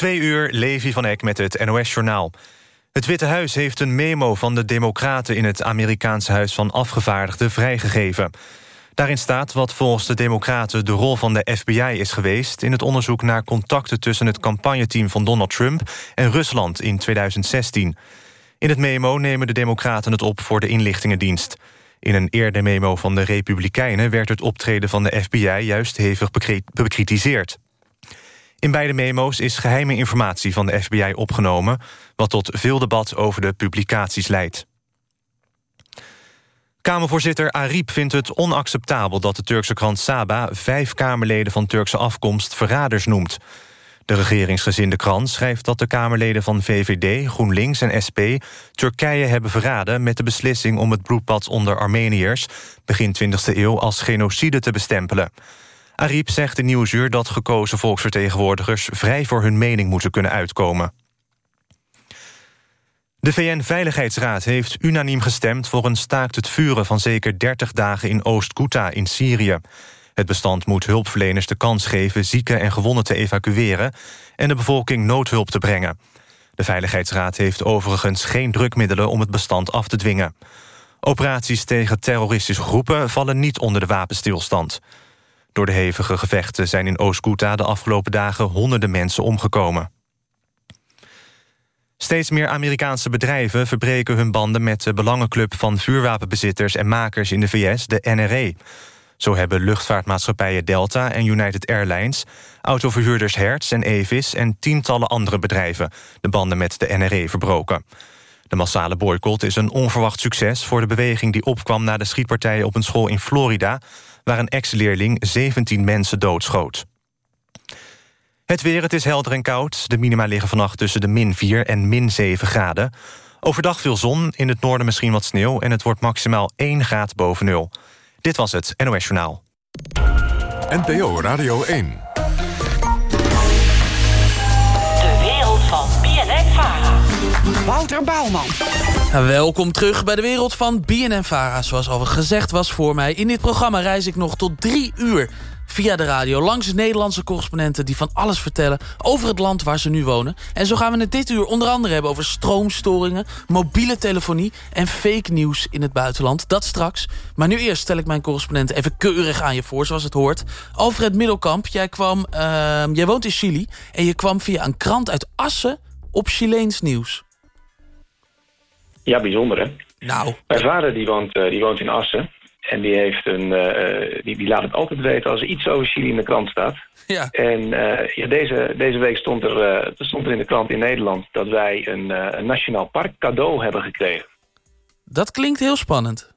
Twee uur, Levi van Eck met het NOS-journaal. Het Witte Huis heeft een memo van de Democraten... in het Amerikaanse Huis van Afgevaardigden vrijgegeven. Daarin staat wat volgens de Democraten de rol van de FBI is geweest... in het onderzoek naar contacten tussen het campagneteam van Donald Trump... en Rusland in 2016. In het memo nemen de Democraten het op voor de inlichtingendienst. In een eerder memo van de Republikeinen... werd het optreden van de FBI juist hevig bekritiseerd. In beide memo's is geheime informatie van de FBI opgenomen... wat tot veel debat over de publicaties leidt. Kamervoorzitter Ariep vindt het onacceptabel dat de Turkse krant Saba... vijf Kamerleden van Turkse afkomst verraders noemt. De regeringsgezinde krant schrijft dat de Kamerleden van VVD, GroenLinks en SP... Turkije hebben verraden met de beslissing om het bloedbad onder Armeniërs... begin 20e eeuw als genocide te bestempelen. Ariep zegt in Nieuwsuur dat gekozen volksvertegenwoordigers... vrij voor hun mening moeten kunnen uitkomen. De VN-veiligheidsraad heeft unaniem gestemd voor een staakt het vuren... van zeker 30 dagen in Oost-Ghouta in Syrië. Het bestand moet hulpverleners de kans geven... zieken en gewonden te evacueren... en de bevolking noodhulp te brengen. De Veiligheidsraad heeft overigens geen drukmiddelen... om het bestand af te dwingen. Operaties tegen terroristische groepen vallen niet onder de wapenstilstand. Door de hevige gevechten zijn in Oost-Ghouta de afgelopen dagen honderden mensen omgekomen. Steeds meer Amerikaanse bedrijven verbreken hun banden met de belangenclub van vuurwapenbezitters en makers in de VS, de NRA. Zo hebben luchtvaartmaatschappijen Delta en United Airlines... autoverhuurders Hertz en Avis en tientallen andere bedrijven... de banden met de NRA verbroken. De massale boycott is een onverwacht succes voor de beweging... die opkwam na de schietpartijen op een school in Florida waar een ex-leerling 17 mensen doodschoot. Het weer, het is helder en koud. De minima liggen vannacht tussen de min 4 en min 7 graden. Overdag veel zon, in het noorden misschien wat sneeuw... en het wordt maximaal 1 graad boven nul. Dit was het NOS Journaal. NPO Radio 1. Wouter Bouwman. Welkom terug bij de wereld van BNN Vara. Zoals al gezegd was voor mij. In dit programma reis ik nog tot drie uur via de radio... langs Nederlandse correspondenten die van alles vertellen... over het land waar ze nu wonen. En zo gaan we het dit uur onder andere hebben over stroomstoringen... mobiele telefonie en fake nieuws in het buitenland. Dat straks. Maar nu eerst stel ik mijn correspondent even keurig aan je voor... zoals het hoort. Alfred Middelkamp, jij, kwam, uh, jij woont in Chili... en je kwam via een krant uit Assen op Chileens nieuws. Ja, bijzonder hè. Nou. Mijn vader die woont, uh, die woont in Assen. En die, heeft een, uh, die, die laat het altijd weten als er iets over Chili in de krant staat. Ja. En uh, ja, deze, deze week stond er, stond er in de krant in Nederland... dat wij een, een nationaal park cadeau hebben gekregen. Dat klinkt heel spannend.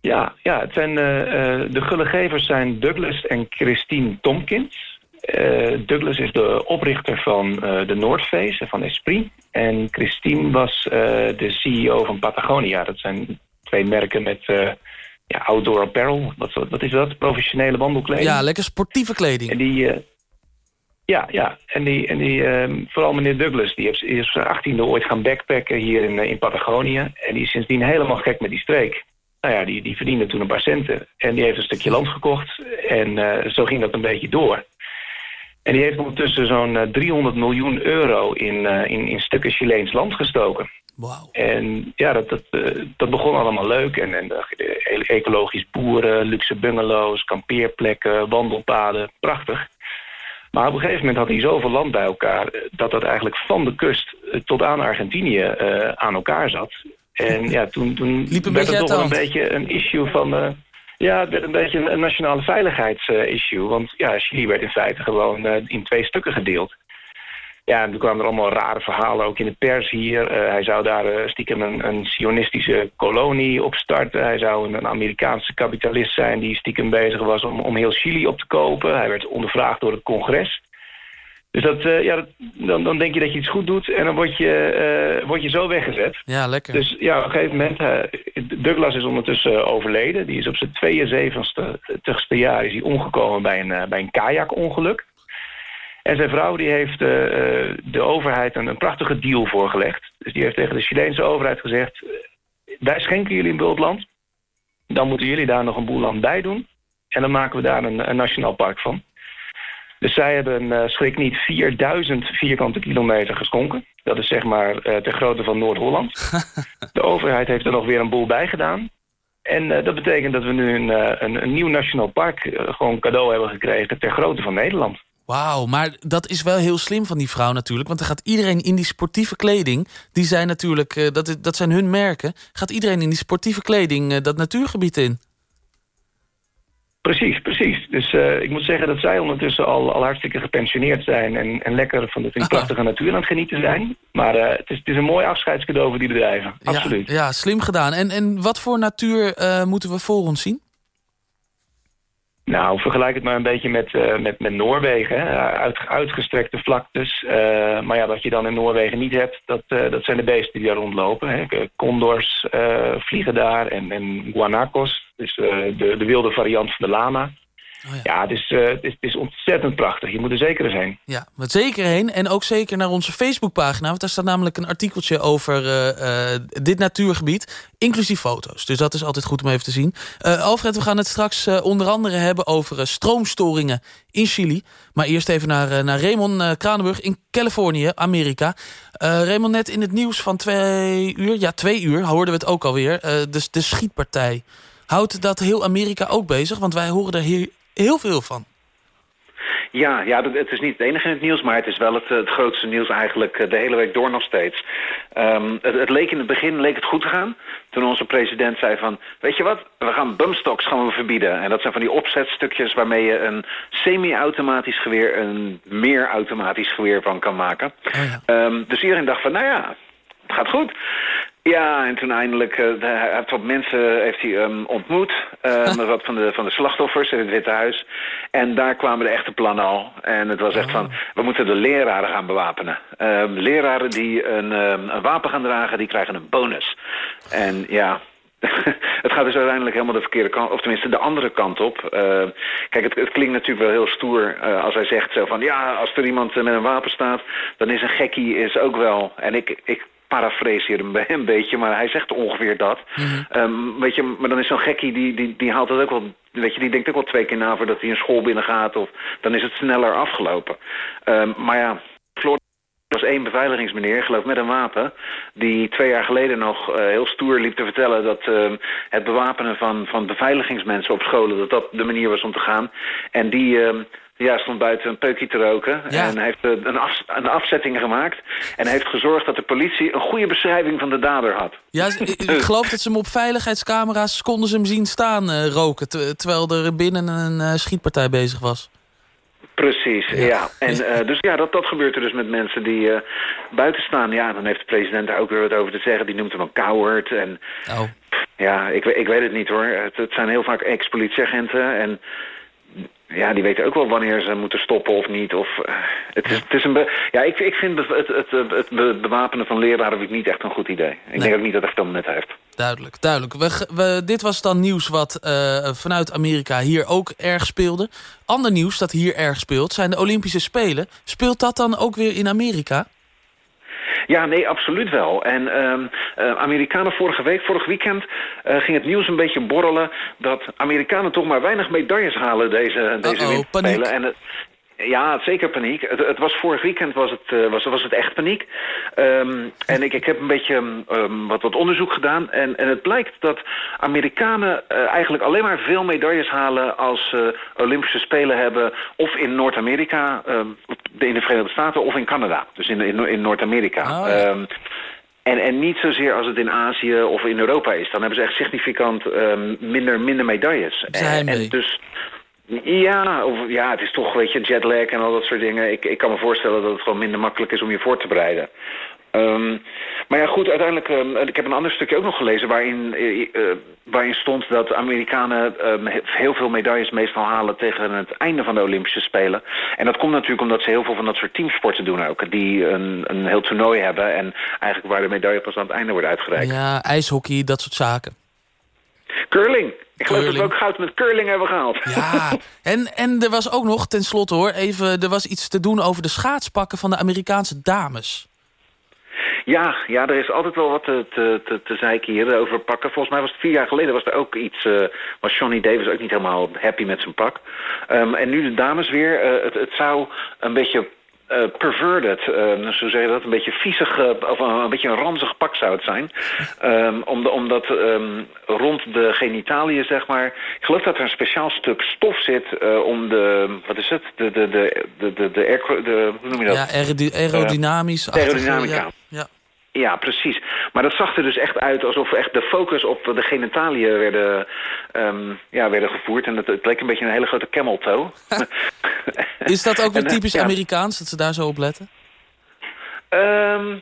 Ja, ja het zijn, de gullegevers zijn Douglas en Christine Tompkins. Uh, Douglas is de oprichter van uh, de North Face, van Esprit. En Christine was uh, de CEO van Patagonia. Dat zijn twee merken met ja, outdoor apparel. Wat, wat is dat? Professionele wandelkleding. Ja, lekker sportieve kleding. En die, ja, ja. En, die, en die, ehm, vooral meneer Douglas, die is, is zijn achttiende ooit gaan backpacken hier in, in Patagonië. En die is sindsdien helemaal gek met die streek. Nou ja, die, die verdiende toen een paar centen. En die heeft een stukje land gekocht. En zo ging dat een beetje door. En die heeft ondertussen zo'n 300 miljoen euro in, uh, in, in stukken Chileens land gestoken. Wow. En ja, dat, dat, uh, dat begon allemaal leuk. En, en uh, ecologisch boeren, luxe bungalows, kampeerplekken, wandelpaden. Prachtig. Maar op een gegeven moment had hij zoveel land bij elkaar... dat dat eigenlijk van de kust tot aan Argentinië aan elkaar zat. En ja, toen, toen werd het toch wel een beetje een issue van... Ja, het werd een beetje een, nationale veiligheidsissue. want ja, Chili werd in feite gewoon uh, in twee stukken gedeeld. Ja, en toen kwamen er allemaal rare verhalen, ook in de pers hier. Uh, hij zou daar uh, stiekem een, een sionistische kolonie opstarten. Hij zou een, een, Amerikaanse kapitalist zijn die stiekem bezig was om, om heel Chili op te kopen. Hij werd ondervraagd door het congres. Dus dat, uh, ja, dat, dan, dan denk je dat je iets goed doet en dan word je, uh, word je zo weggezet. Ja, lekker. Dus ja, op een gegeven moment, uh, Douglas is ondertussen overleden. Die is op zijn 72ste jaar is hij omgekomen bij een, bij een kajakongeluk. En zijn vrouw die heeft de overheid een, een prachtige deal voorgelegd. Dus die heeft tegen de Chileense overheid gezegd... wij schenken jullie een bultland. Dan moeten jullie daar nog een boel land bij doen. En dan maken we daar een, een nationaal park van. Dus zij hebben, uh, schrik niet, 4000 vierkante kilometer geschonken. Dat is zeg maar uh, ter grootte van Noord-Holland. de overheid heeft er nog weer een boel bij gedaan. En uh, dat betekent dat we nu een, een, een nieuw nationaal park gewoon cadeau hebben gekregen ter grootte van Nederland. Wauw, maar dat is wel heel slim van die vrouw natuurlijk. Want dan gaat iedereen in die sportieve kleding... die zijn natuurlijk, dat, dat zijn hun merken... gaat iedereen in die sportieve kleding dat natuurgebied in. Precies, precies. Dus uh, ik moet zeggen dat zij ondertussen al, al hartstikke gepensioneerd zijn... en, en lekker van de prachtige natuur aan het genieten zijn. Maar het, is, het is een mooi afscheidscadeau voor die bedrijven, absoluut. Ja, ja slim gedaan. En, en wat voor natuur moeten we voor ons zien? Nou, vergelijk het maar een beetje met, uh, met, met Noorwegen. Uit, uitgestrekte vlaktes. Uh, maar ja, wat je dan in Noorwegen niet hebt, dat, uh, dat zijn de beesten die daar rondlopen. Hè. Condors vliegen daar en, en guanacos, dus de, de wilde variant van de lama. Oh ja, ja het, is, uh, het, is, het, is, ontzettend prachtig. Je moet er zeker heen. Ja, met zeker heen. En ook zeker naar onze Facebookpagina. Want daar staat namelijk een artikeltje over uh, uh, dit natuurgebied. Inclusief foto's. Dus dat is altijd goed om even te zien. Alfred, we gaan het straks onder andere hebben over stroomstoringen in Chili. Maar eerst even naar, naar Raymond Kranenburg in Californië, Amerika. Raymond, net in het nieuws van twee uur, ja twee uur, hoorden we het ook alweer. dus de schietpartij. Houdt dat heel Amerika ook bezig? Want wij horen er hier heel veel van. Ja, ja, het is niet het enige in het nieuws, maar het is wel het, het grootste nieuws eigenlijk eh, de hele week door nog steeds. Um, het, het, leek in het begin leek het goed te gaan. Toen onze president zei van, weet je wat, we gaan bumstocks gaan we verbieden. En dat zijn van die opzetstukjes waarmee je een semi-automatisch geweer een meer automatisch geweer van kan maken. Oh ja. um, dus iedereen dacht van, nou ja, het gaat goed. Ja, en toen eindelijk, uh, hij heeft wat mensen heeft hij, um, ontmoet. Um, wat van de, van de slachtoffers in het Witte Huis. En daar kwamen de echte plannen al. En het was echt van, oh. we moeten de leraren gaan bewapenen. Um, leraren die een, een wapen gaan dragen, die krijgen een bonus. En ja, het gaat dus uiteindelijk helemaal de verkeerde kant, of tenminste de andere kant op. Uh, kijk, het, het, klinkt natuurlijk wel heel stoer uh, als hij zegt zo van... ja, als er iemand met een wapen staat, dan is een gekkie is ook wel... en ik, ik parafraseer hem een beetje, maar hij zegt ongeveer dat. Mm um, weet je, maar dan is zo'n gekkie, die, die, die haalt het ook wel... Weet je, die denkt ook wel twee keer na voordat hij een school binnengaat... of dan is het sneller afgelopen. Um, maar ja, Florida was één beveiligingsmeneer, geloof met een wapen... die twee jaar geleden nog uh, heel stoer liep te vertellen... dat uh, het bewapenen van, van beveiligingsmensen op scholen... dat dat de manier was om te gaan. En die... Uh, ja, stond buiten een peukje te roken. Ja. En heeft eh, een, af, een afzetting gemaakt. En heeft gezorgd dat de politie een goede beschrijving van de dader had. Ja, ik, geloof dat ze hem op veiligheidscamera's konden ze hem zien staan uh, roken. Terwijl er binnen een uh, schietpartij bezig was. Precies, ja. ja. En uh, dus ja, dat, dat gebeurt er dus met mensen die uh, buiten staan. Ja, dan heeft de president daar ook weer wat over te zeggen. Die noemt hem een coward. En oh. ja, ik, ik weet het niet hoor. Het, het zijn heel vaak ex-politieagenten. En ja, die weten ook wel wanneer ze moeten stoppen of niet. Of, uh, het, is, het is een ja, ik, ik vind het, het, het, het, bewapenen van leraren niet echt een goed idee. Ik nee. denk ook niet dat het veel nut heeft. Duidelijk, duidelijk. We, we, dit was dan nieuws wat uh, vanuit Amerika hier ook erg speelde. Ander nieuws dat hier erg speelt zijn de Olympische Spelen. Speelt dat dan ook weer in Amerika? Ja, nee, absoluut wel. En uh, uh, Amerikanen vorige week, vorig weekend, uh, ging het nieuws een beetje borrelen... dat Amerikanen toch maar weinig medailles halen deze, deze winterspelen. En het, ja, zeker paniek. Het, het, was vorig weekend was het, uh, was, was het echt paniek. Um, en ik, ik heb een beetje um, wat, wat onderzoek gedaan. En, en het blijkt dat Amerikanen uh, eigenlijk alleen maar veel medailles halen... als ze Olympische Spelen hebben of in Noord-Amerika, um, in de Verenigde Staten... of in Canada, dus in, in, in Noord-Amerika. Oh, ja. En, en niet zozeer als het in Azië of in Europa is. Dan hebben ze echt significant minder, minder medailles. En, en dus ja, of, ja, het is toch, weet je, jetlag en al dat soort dingen. Ik, ik kan me voorstellen dat het gewoon minder makkelijk is om je voor te bereiden. Um, maar ja, goed, uiteindelijk, um, ik heb een ander stukje ook nog gelezen... waarin, uh, waarin stond dat Amerikanen uh, heel veel medailles meestal halen... tegen het einde van de Olympische Spelen. En dat komt natuurlijk omdat ze heel veel van dat soort teamsporten doen ook. Die een, een heel toernooi hebben en eigenlijk waar de medaille pas aan het einde wordt uitgereikt. Ja, ijshockey, dat soort zaken. Curling. Ik geloof dat we ook goud met curling hebben gehaald. Ja, en, en er was ook nog, ten slotte hoor, even, er was iets te doen over de schaatspakken van de Amerikaanse dames. Ja, ja, er is altijd wel wat te, te, te, te zeiken hier over pakken. Volgens mij was het vier jaar geleden was er ook iets... Uh, was Johnny Davis ook niet helemaal happy met zijn pak. Um, en nu de dames weer. Uh, het, het zou een beetje uh, perverted, uh, zo zeg je dat, een beetje viezig, uh, of een beetje een ranzig pak zou het zijn. Um, omdat um, rond de genitaliën, zeg maar, ik geloof dat er een speciaal stuk stof zit om de, wat is het, de, de, de, de, de, de, air, de hoe noem je dat? Ja, aerodynamisch. aerodynamica. Ja, ja. Precies. Maar dat zag er dus echt uit alsof echt de focus op de genitaliën werden, um, ja, werden gevoerd. En het, het leek een beetje een hele grote camel toe. Is dat ook weer En, eh, typisch ja. Amerikaans, dat ze daar zo op letten? Um,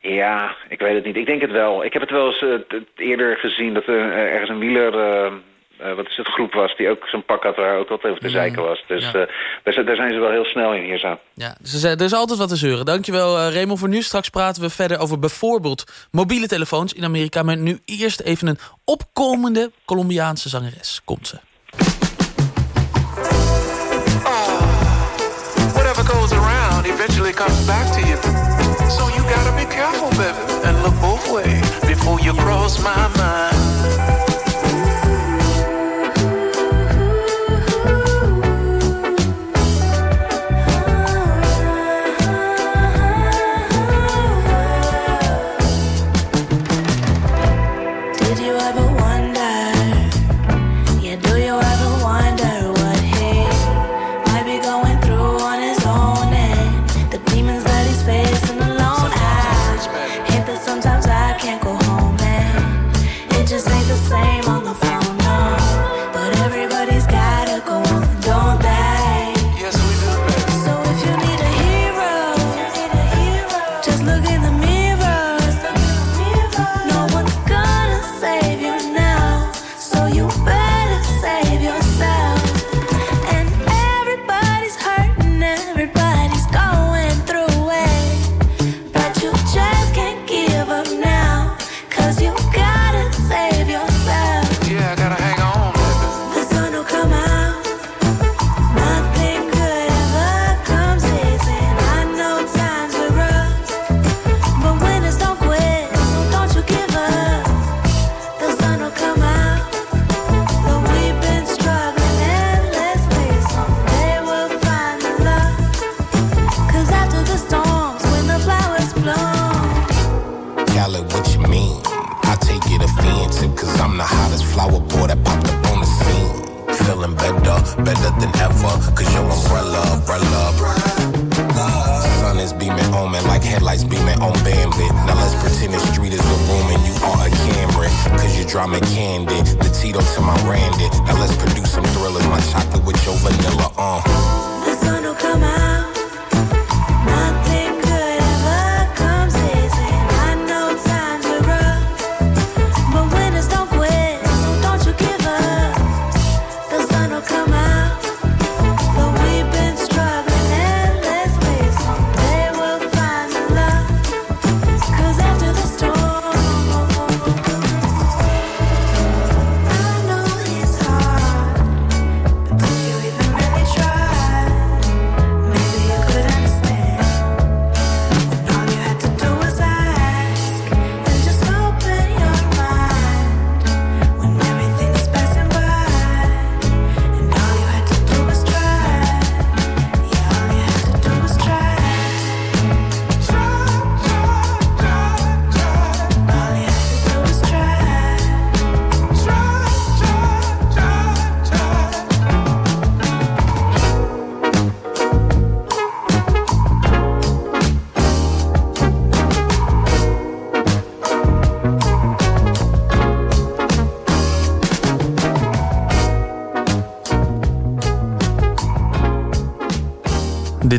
ja, ik weet het niet. Ik denk het wel. Ik heb het wel eens uh, t- eerder gezien dat er uh, ergens een wieler... Uh, uh, wat is het, groep was, die ook zo'n pak had waar ook wat over te zeiken was. Dus Ja. uh, daar, zijn- daar zijn ze wel heel snel in hier zo. Ja, ze zei, er is altijd wat te zeuren. Dankjewel, eh Raymond. Voor nu straks praten we verder over bijvoorbeeld mobiele telefoons in Amerika. Maar nu eerst even een opkomende Colombiaanse zangeres. Komt ze. Whatever goes around eventually comes back to you. So you gotta be careful, baby, and look both ways before you cross my mind.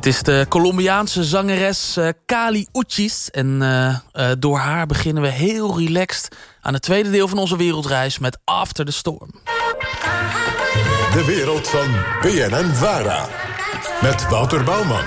Dit is de Colombiaanse zangeres eh, Kali Uchis. En eh, eh, door haar beginnen we heel relaxed aan het tweede deel van onze wereldreis met After the Storm. De wereld van BNN Vara. Met Wouter Bouwman.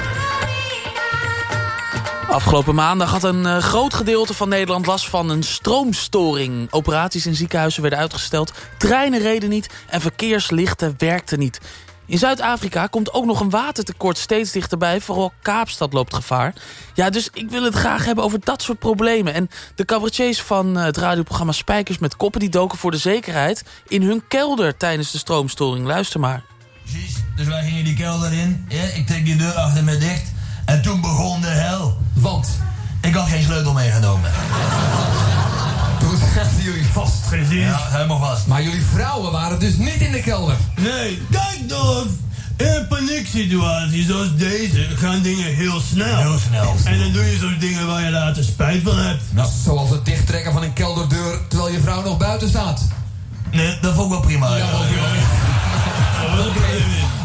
Afgelopen maandag had een groot gedeelte van Nederland last van een stroomstoring. Operaties in ziekenhuizen werden uitgesteld, treinen reden niet en verkeerslichten werkten niet. In Zuid-Afrika komt ook nog een watertekort steeds dichterbij. Vooral Kaapstad loopt gevaar. Ja, dus ik wil het graag hebben over dat soort problemen. En de cabaretiers van eh, het radioprogramma Spijkers met Koppen... die doken voor de zekerheid in hun kelder tijdens de stroomstoring. Luister maar. Precies, dus wij gingen die kelder in. Ja, ik trek die deur achter me dicht. Precies. Ja, helemaal vast. Maar jullie vrouwen waren dus niet in de kelder. Nee, kijk Dolf. In een panieksituatie zoals deze gaan dingen heel snel. Heel snel. En dan doe je zo'n dingen waar je later spijt van hebt. Zoals het dichttrekken van een kelderdeur terwijl je vrouw nog buiten staat. Nee, dat vond ik wel prima. Ja, ik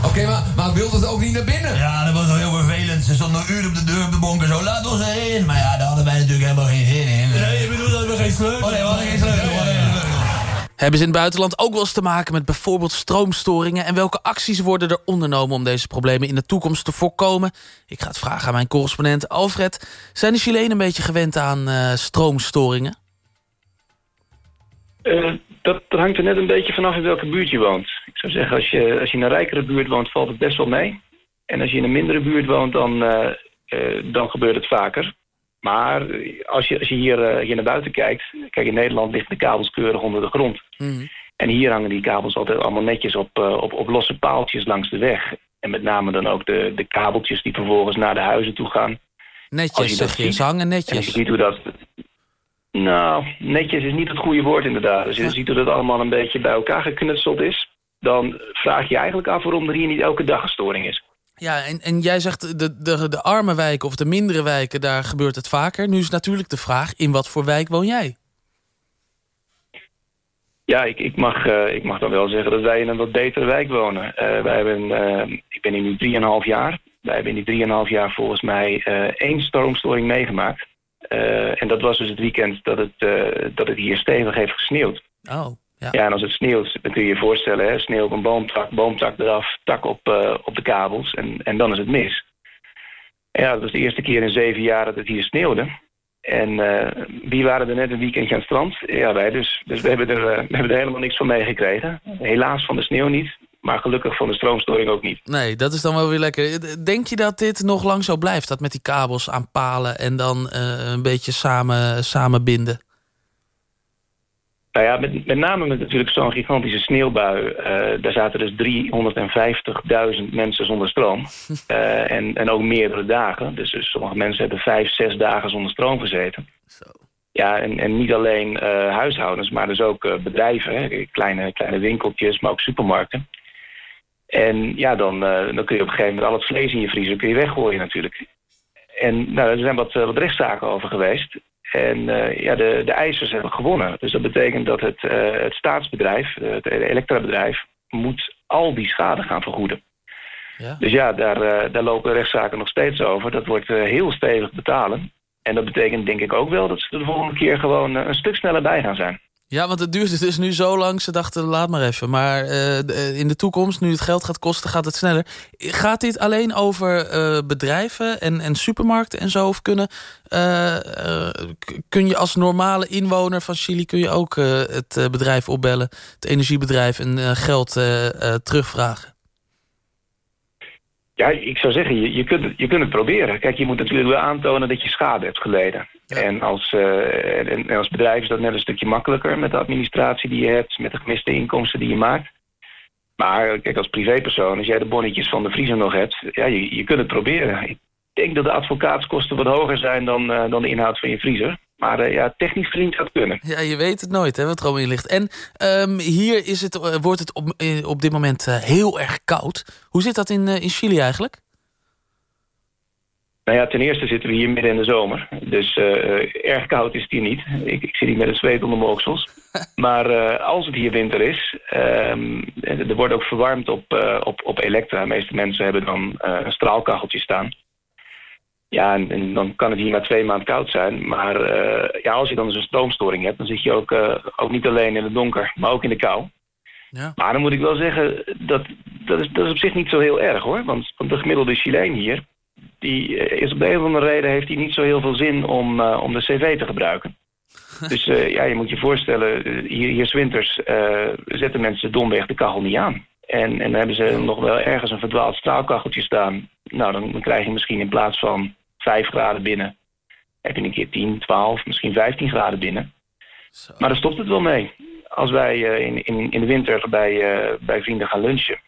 Oké, maar, maar wilden ze ook niet naar binnen? Ja, dat was wel heel vervelend. Ze stonden een uur op de deur op de bonken zo, laat ons erin. Maar ja, daar hadden wij natuurlijk helemaal geen zin in. Nee, je bedoelt dat we geen sleutel Oh nee, we hadden geen sleutel. Hebben ze in het buitenland ook wel eens te maken met bijvoorbeeld stroomstoringen... en welke acties worden er ondernomen om deze problemen in de toekomst te voorkomen? Ik ga het vragen aan mijn correspondent Alfred. Zijn de Chilenen een beetje gewend aan eh, stroomstoringen? Eh, dat, hangt er net een beetje vanaf in welke buurt je woont. Ik zou zeggen, als je, als je in een rijkere buurt woont, valt het best wel mee. En als je in een mindere buurt woont, dan, eh, dan gebeurt het vaker. Maar als je, als je hier, eh, hier naar buiten kijkt... Kijk, in Nederland liggen de kabels keurig onder de grond. En hier hangen die kabels altijd allemaal netjes op, eh, op, op losse paaltjes langs de weg. En met name dan ook de, de kabeltjes die vervolgens naar de huizen toe gaan. Netjes, je zeg je. ziet, Ze hangen netjes. je ziet hoe dat... Nou, netjes is niet het goede woord inderdaad. Als je ziet hoe dat allemaal een beetje bij elkaar geknutseld is... dan vraag je je eigenlijk af waarom er hier niet elke dag een storing is. Ja, en, en jij zegt de, de, de arme wijken of de mindere wijken... daar gebeurt het vaker. Nu is natuurlijk de vraag, in wat voor wijk woon jij? Ja, ik, ik, mag, eh, ik mag dan wel zeggen dat wij in een wat betere wijk wonen. Eh, wij hebben, eh, ik ben hier nu 3,5 jaar. Wij hebben in die 3,5 jaar volgens mij één stormstoring meegemaakt. En dat was dus het weekend dat het, dat het hier stevig heeft gesneeuwd. Oh, ja. Ja, en als het sneeuwt, dan kun je je voorstellen, hè, sneeuw op een boomtak, boomtak eraf, tak op, eh, op de kabels en, en dan is het mis. En ja, dat was de eerste keer in zeven jaar dat het hier sneeuwde. En eh, wie waren er net een weekendje aan het strand? Ja, wij dus. Dus we hebben, er, eh, we hebben er helemaal niks van meegekregen. Helaas van de sneeuw niet, maar gelukkig van de stroomstoring ook niet. Nee, dat is dan wel weer lekker. Denk je dat dit nog lang zo blijft? Dat met die kabels aan palen en dan een beetje samen, samen binden? Nou ja, met, met name met natuurlijk zo'n gigantische sneeuwbui. eh, daar zaten dus 350.000 mensen zonder stroom. Eh, en, en ook meerdere dagen. Dus, dus sommige mensen hebben vijf, zes dagen zonder stroom gezeten. Ja, en, en niet alleen eh, huishoudens, maar dus ook bedrijven. Hè, kleine, kleine winkeltjes, maar ook supermarkten. En ja, dan, dan kun je op een gegeven moment al het vlees in je vriezer kun je weggooien natuurlijk. En nou, er zijn wat, wat rechtszaken over geweest. En eh, ja, de, de eisers hebben gewonnen. Dus dat betekent dat het, eh, het staatsbedrijf, het elektrabedrijf, moet al die schade gaan vergoeden. Ja. Dus ja, daar, eh, daar lopen rechtszaken nog steeds over. Dat wordt heel stevig betalen. En dat betekent denk ik ook wel dat ze er de volgende keer gewoon een stuk sneller bij gaan zijn. Ja, want het duurt dus nu zo lang. Ze dachten, laat maar even. Maar eh, eh, in de toekomst, nu het geld gaat kosten, gaat het sneller. Gaat dit alleen over eh, bedrijven en, en supermarkten en zo? Of kunnen, kun je als normale inwoner van Chili... kun je ook het bedrijf opbellen, het energiebedrijf... en geld terugvragen? Ja, ik zou zeggen, je, je, kunt, het- je kunt het proberen. Kijk, je moet natuurlijk wel aantonen dat je schade hebt geleden. En, als, eh, en, en als bedrijf is dat net een stukje makkelijker... met de administratie die je hebt, met de gemiste inkomsten die je maakt. Maar kijk, als privépersoon, als jij de bonnetjes van de vriezer nog hebt... ja, je, je kunt het proberen. Ik denk dat de advocaatskosten wat hoger zijn dan, eh, dan de inhoud van je vriezer. Maar eh, ja, technisch gezien zou het kunnen. Ja, je weet het nooit, hè, wat er allemaal in ligt. En ehm, hier is het, eh, wordt het op, eh, op dit moment heel erg koud. Hoe zit dat in, in Chili eigenlijk? Nou ja, ten eerste zitten we hier midden in de zomer. Dus erg koud is het hier niet. Ik, ik zit hier met een zweet onder mijn oksels. Maar als het hier winter is, ehm, er wordt ook verwarmd op, op, op elektra. De meeste mensen hebben dan een straalkacheltje staan. Ja, en, en dan kan het hier maar twee maanden koud zijn. Maar eh, ja, als je dan dus een stroomstoring hebt, dan zit je ook, eh, ook niet alleen in het donker, maar ook in de kou. Ja. Maar dan moet ik wel zeggen, dat, dat, is, dat is op zich niet zo heel erg hoor. Want, want de gemiddelde Chileen hier, die eh, is op de een of andere reden heeft hij niet zo heel veel zin om, om de cv te gebruiken. Dus ja, je moet je voorstellen, hier, hier 's winters zetten mensen domweg de kachel niet aan. En, en dan hebben ze nog wel ergens een verdwaald straalkacheltje staan. Nou, dan, dan krijg je misschien in plaats van 5 graden binnen... heb je een keer 10, 12, misschien 15 graden binnen. Maar daar stopt het wel mee. Als wij eh, in, in, in de winter bij, eh, bij vrienden gaan lunchen...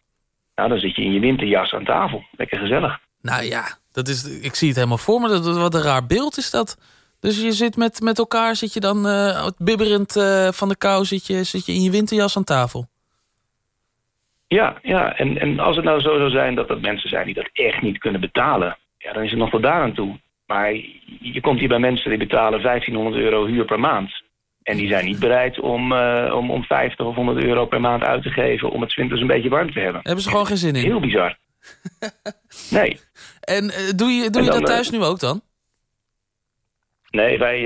Nou, dan zit je in je winterjas aan tafel. Lekker gezellig. Nou ja, dat is, ik zie het helemaal voor me. Dat, wat een raar beeld is dat. Dus je zit met, met elkaar, zit je dan eh, bibberend van de kou... Zit je, zit je in je winterjas aan tafel. Ja, ja. En, en als het nou zo zou zijn dat er mensen zijn die dat echt niet kunnen betalen... Ja, dan is het nog wel daar aan toe. Maar je komt hier bij mensen die betalen 1500 euro huur per maand. En die zijn niet bereid om, eh, om, om 50 of 100 euro per maand uit te geven... om het winters een beetje warm te hebben. Hebben ze gewoon geen zin in? Heel bizar. nee. En eh, doe je, doe je dat thuis eh, nu ook dan? Nee, wij,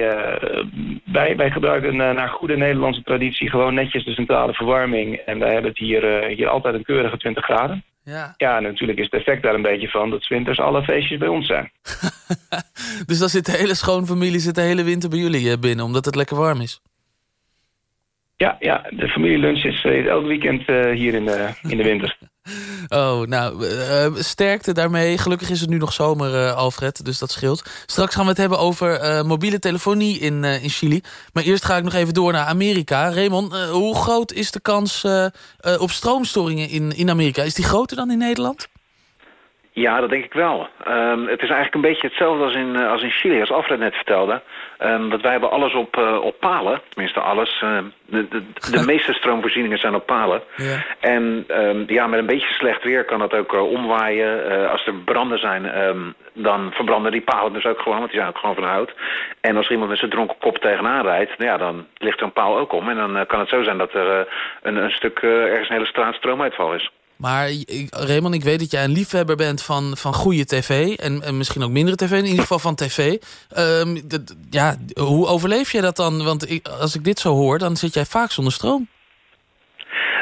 wij, wij gebruiken naar goede Nederlandse traditie gewoon netjes de centrale verwarming. En wij hebben het hier, hier altijd een keurige 20 graden. Ja. Ja, natuurlijk is het effect daar een beetje van dat 's winters alle feestjes bij ons zijn. Dus dan zit de hele schoonfamilie zit de hele winter bij jullie eh, binnen... omdat het lekker warm is. Ja, ja de familielunch is eh, elk weekend eh, hier in de, in de winter. Oh, nou, eh, eh, sterkte daarmee. Gelukkig is het nu nog zomer, eh, Alfred, dus dat scheelt. Straks gaan we het hebben over mobiele telefonie in, in Chili. Maar eerst ga ik nog even door naar Amerika. Raymond, hoe groot is de kans op stroomstoringen in, in Amerika? Is die groter dan in Nederland? Ja, dat denk ik wel. Ehm, het is eigenlijk een beetje hetzelfde als in, als in Chili, als Alfred net vertelde. Dat wij hebben alles op, eh, op palen, tenminste alles. Ehm, de, de, de meeste stroomvoorzieningen zijn op palen. Ja. En ehm, ja, met een beetje slecht weer kan dat ook eh, omwaaien. Eh, als er branden zijn, ehm, dan verbranden die palen dus ook gewoon, want die zijn ook gewoon van hout. En als er iemand met zijn dronken kop tegenaan rijdt, nou ja, dan ligt zo'n paal ook om. En dan eh, kan het zo zijn dat er eh, een, een stuk eh, ergens een hele straat stroomuitval is. Maar ik, Raymond, ik weet dat jij een liefhebber bent van, van goede tv. En, en misschien ook mindere tv, in ieder geval van tv. Ehm, ja, hoe overleef je dat dan? Want ik, als ik dit zo hoor, dan zit jij vaak zonder stroom.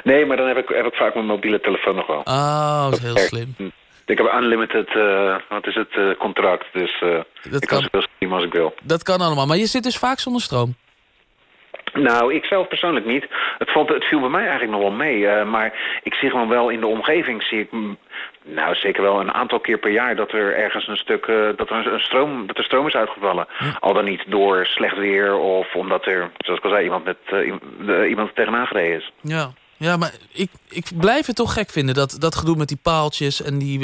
Nee, maar dan heb ik, heb ik vaak mijn mobiele telefoon nog wel. Oh, dat is heel slim. Ik heb unlimited, eh, wat is het, eh, contract. Dus eh, Dat ik kan kan- zoveel streamen als ik wil. Dat kan allemaal. Maar je zit dus vaak zonder stroom. Nou, ik zelf persoonlijk niet. Het, valt, het viel bij mij eigenlijk nog wel mee. eh, maar ik zie gewoon wel in de omgeving, zie ik... Nou, zeker wel een aantal keer per jaar dat er ergens een stuk... eh, dat, er een stroom, dat er stroom is uitgevallen. Al dan niet door slecht weer of omdat er, zoals ik al zei, iemand, met, eh, de- iemand tegenaan gereden is. Ja. Ja, maar ik, ik blijf het toch gek vinden, dat, dat gedoe met die paaltjes en die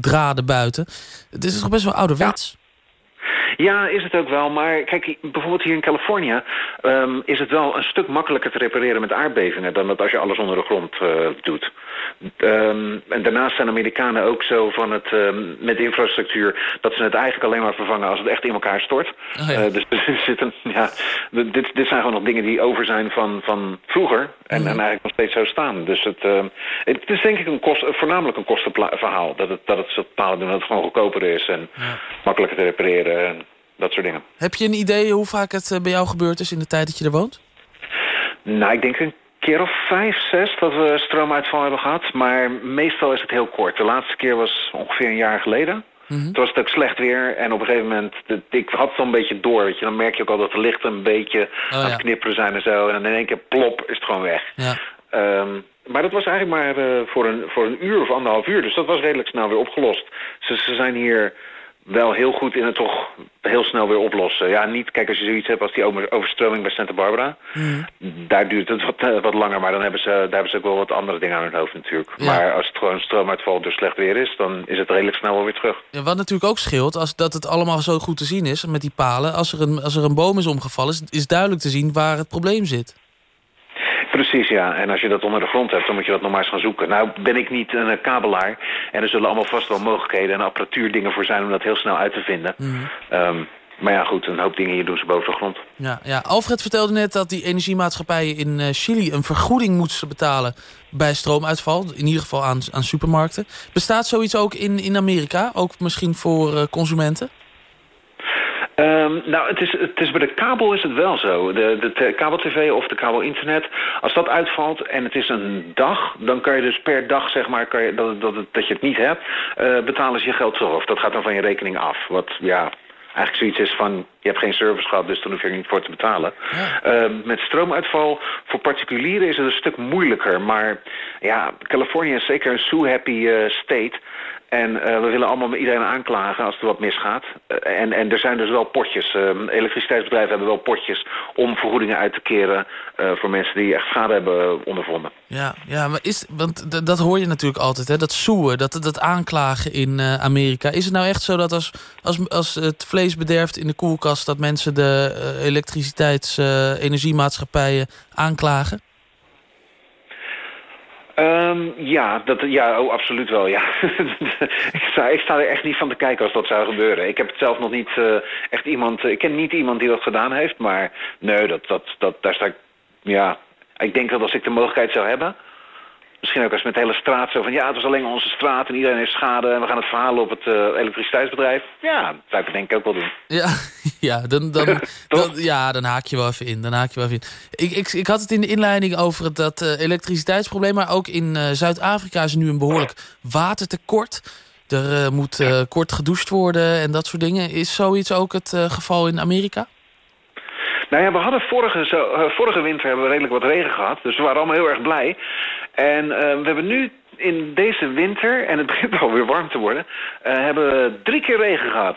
draden buiten. Het is toch best wel ouderwets? Ja, is het ook wel. Maar kijk, bijvoorbeeld hier in Californië ehm, is het wel een stuk makkelijker te repareren met aardbevingen dan dat als je alles onder de grond eh, doet. Ehm, en daarnaast zijn Amerikanen ook zo van het ehm, met infrastructuur dat ze het eigenlijk alleen maar vervangen als het echt in elkaar stort. Oh ja. Eh, dus zitten, ja, dit, dit zijn gewoon nog dingen die over zijn van, van vroeger en, en eigenlijk nog steeds zo staan. Dus het, ehm, het is denk ik een kost, voornamelijk een kostenverhaal. Dat het, dat het zo bepalen doen dat het gewoon goedkoper is en makkelijker te repareren en dat soort dingen. Heb je een idee hoe vaak het eh, bij jou gebeurd is in de tijd dat je er woont? Nou, ik denk een keer of vijf, zes dat we stroomuitval hebben gehad. Maar meestal is het heel kort. De laatste keer was ongeveer een jaar geleden. Toen was het ook slecht weer. En op een gegeven moment, de- ik had het al een beetje door. Weet je. Dan merk je ook al dat de lichten een beetje aan ja. het knipperen zijn en zo. En dan in één keer plop is het gewoon weg. Ja. Ehm, maar dat was eigenlijk maar eh, voor, een, voor een uur of anderhalf uur. Dus dat was redelijk snel weer opgelost. Ze, ze zijn hier wel heel goed in het toch heel snel weer oplossen. Ja, niet, kijk, als je zoiets hebt als die over- overstroming bij Santa Barbara. Daar duurt het wat, eh, wat langer, maar dan hebben, ze, daar hebben ze ook wel wat andere dingen aan hun hoofd natuurlijk. Ja. Maar als het gewoon stroomuitval door slecht weer is, dan is het redelijk snel wel weer terug. Ja, wat natuurlijk ook scheelt, als dat het allemaal zo goed te zien is met die palen. Als er een, als er een boom is omgevallen, is, is duidelijk te zien waar het probleem zit. Precies, ja. En als je dat onder de grond hebt, dan moet je dat nog maar eens gaan zoeken. Nou ben ik niet een eh, kabelaar. En er zullen allemaal vast wel mogelijkheden en apparatuurdingen voor zijn om dat heel snel uit te vinden. Ehm, maar ja, goed, een hoop dingen hier doen ze boven de grond. Ja, ja. Alfred vertelde net dat die energiemaatschappijen in eh, Chili een vergoeding moesten betalen bij stroomuitval. In ieder geval aan, aan supermarkten. Bestaat zoiets ook in, in Amerika? Ook misschien voor eh, consumenten? Ehm, nou, het is, het is bij de kabel is het wel zo. De, de kabel-tv of de kabel-internet, als dat uitvalt en het is een dag... dan kan je dus per dag, zeg maar, kan je, dat, dat, dat je het niet hebt... eh, betalen ze je geld terug. Of dat gaat dan van je rekening af. Wat, ja, eigenlijk zoiets is van... je hebt geen service gehad, dus dan hoef je er niet voor te betalen. Eh, met stroomuitval voor particulieren is het een stuk moeilijker. Maar ja, Californië is zeker een sue-happy eh, state... En eh, we willen allemaal iedereen aanklagen als er wat misgaat. Eh, en, en er zijn dus wel potjes. Uh, elektriciteitsbedrijven hebben wel potjes om vergoedingen uit te keren... eh, voor mensen die echt schade hebben ondervonden. Ja, ja maar is, want dat hoor je natuurlijk altijd, hè? dat soeën, dat, dat aanklagen in Amerika. Is het nou echt zo dat als, als, als het vlees bederft in de koelkast... dat mensen de eh, elektriciteits-energiemaatschappijen aanklagen? Ehm, ja, dat, ja oh, absoluut wel, ja. ik, sta, ik sta er echt niet van te kijken als dat zou gebeuren. Ik heb het zelf nog niet eh, echt iemand... ik ken niet iemand die dat gedaan heeft, maar nee, dat, dat, dat, daar sta ik... Ja, ik denk dat als ik de mogelijkheid zou hebben... Misschien ook als met de hele straat zo van... ja, het was alleen onze straat en iedereen heeft schade... en we gaan het verhalen op het eh, elektriciteitsbedrijf. Ja, dat zou ik het denk ik ook wel doen. Ja, ja, dan, dan, dan, ja, dan haak je wel even in. Dan haak je wel even in. Ik, ik, ik had het in de inleiding over het, dat eh, elektriciteitsprobleem... maar ook in eh, Zuid-Afrika is nu een behoorlijk watertekort. Er moet kort gedoucht worden en dat soort dingen. Is zoiets ook het geval in Amerika? Nou ja, we hadden vorige, vorige winter hebben we redelijk wat regen gehad. Dus we waren allemaal heel erg blij. En eh, we hebben nu in deze winter, en het begint alweer warm te worden... eh, hebben we drie keer regen gehad.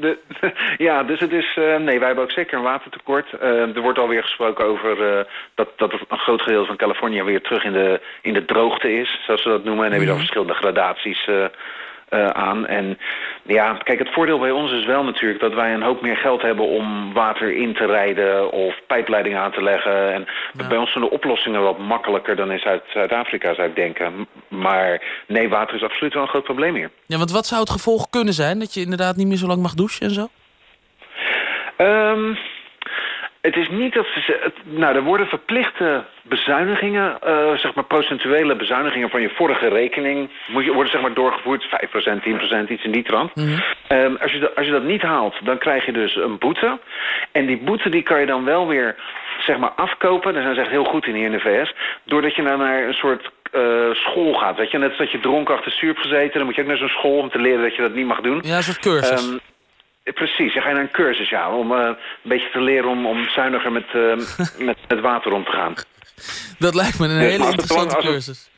De, ja, dus het is... eh, nee, wij hebben ook zeker een watertekort. Eh, er wordt alweer gesproken over dat, dat een groot gedeelte van Californië weer terug in de, in de droogte is, zoals ze dat noemen. En dan heb je dan verschillende gradaties aan. En ja, kijk, het voordeel bij ons is wel natuurlijk dat wij een hoop meer geld hebben om water in te rijden of pijpleidingen aan te leggen. En bij ons zijn de oplossingen wat makkelijker dan in Zuid- Zuid-Afrika, zou ik denken. Maar nee, water is absoluut wel een groot probleem hier. Ja, want wat zou het gevolg kunnen zijn? Dat je inderdaad niet meer zo lang mag douchen en zo? Ehm, het is niet dat ze... het- nou, er worden verplichte bezuinigingen, eh, zeg maar procentuele bezuinigingen van je vorige rekening, moet je, worden zeg maar doorgevoerd, 5%, 10%, iets in die trant. Ehm, als, je dat, als je dat niet haalt, dan krijg je dus een boete. En die boete die kan je dan wel weer zeg maar afkopen, daar zijn ze echt heel goed in hier in de VS, doordat je dan naar een soort eh, school gaat. Weet je, net als dat je dronken achter stuur hebt gezeten, dan moet je ook naar zo'n school om te leren dat je dat niet mag doen. Ja, een soort cursus. Ehm, Precies, je gaat naar een cursus, ja, om eh, een beetje te leren om, om zuiniger met, eh, met, met water om te gaan. Dat lijkt me een hele interessante cursus.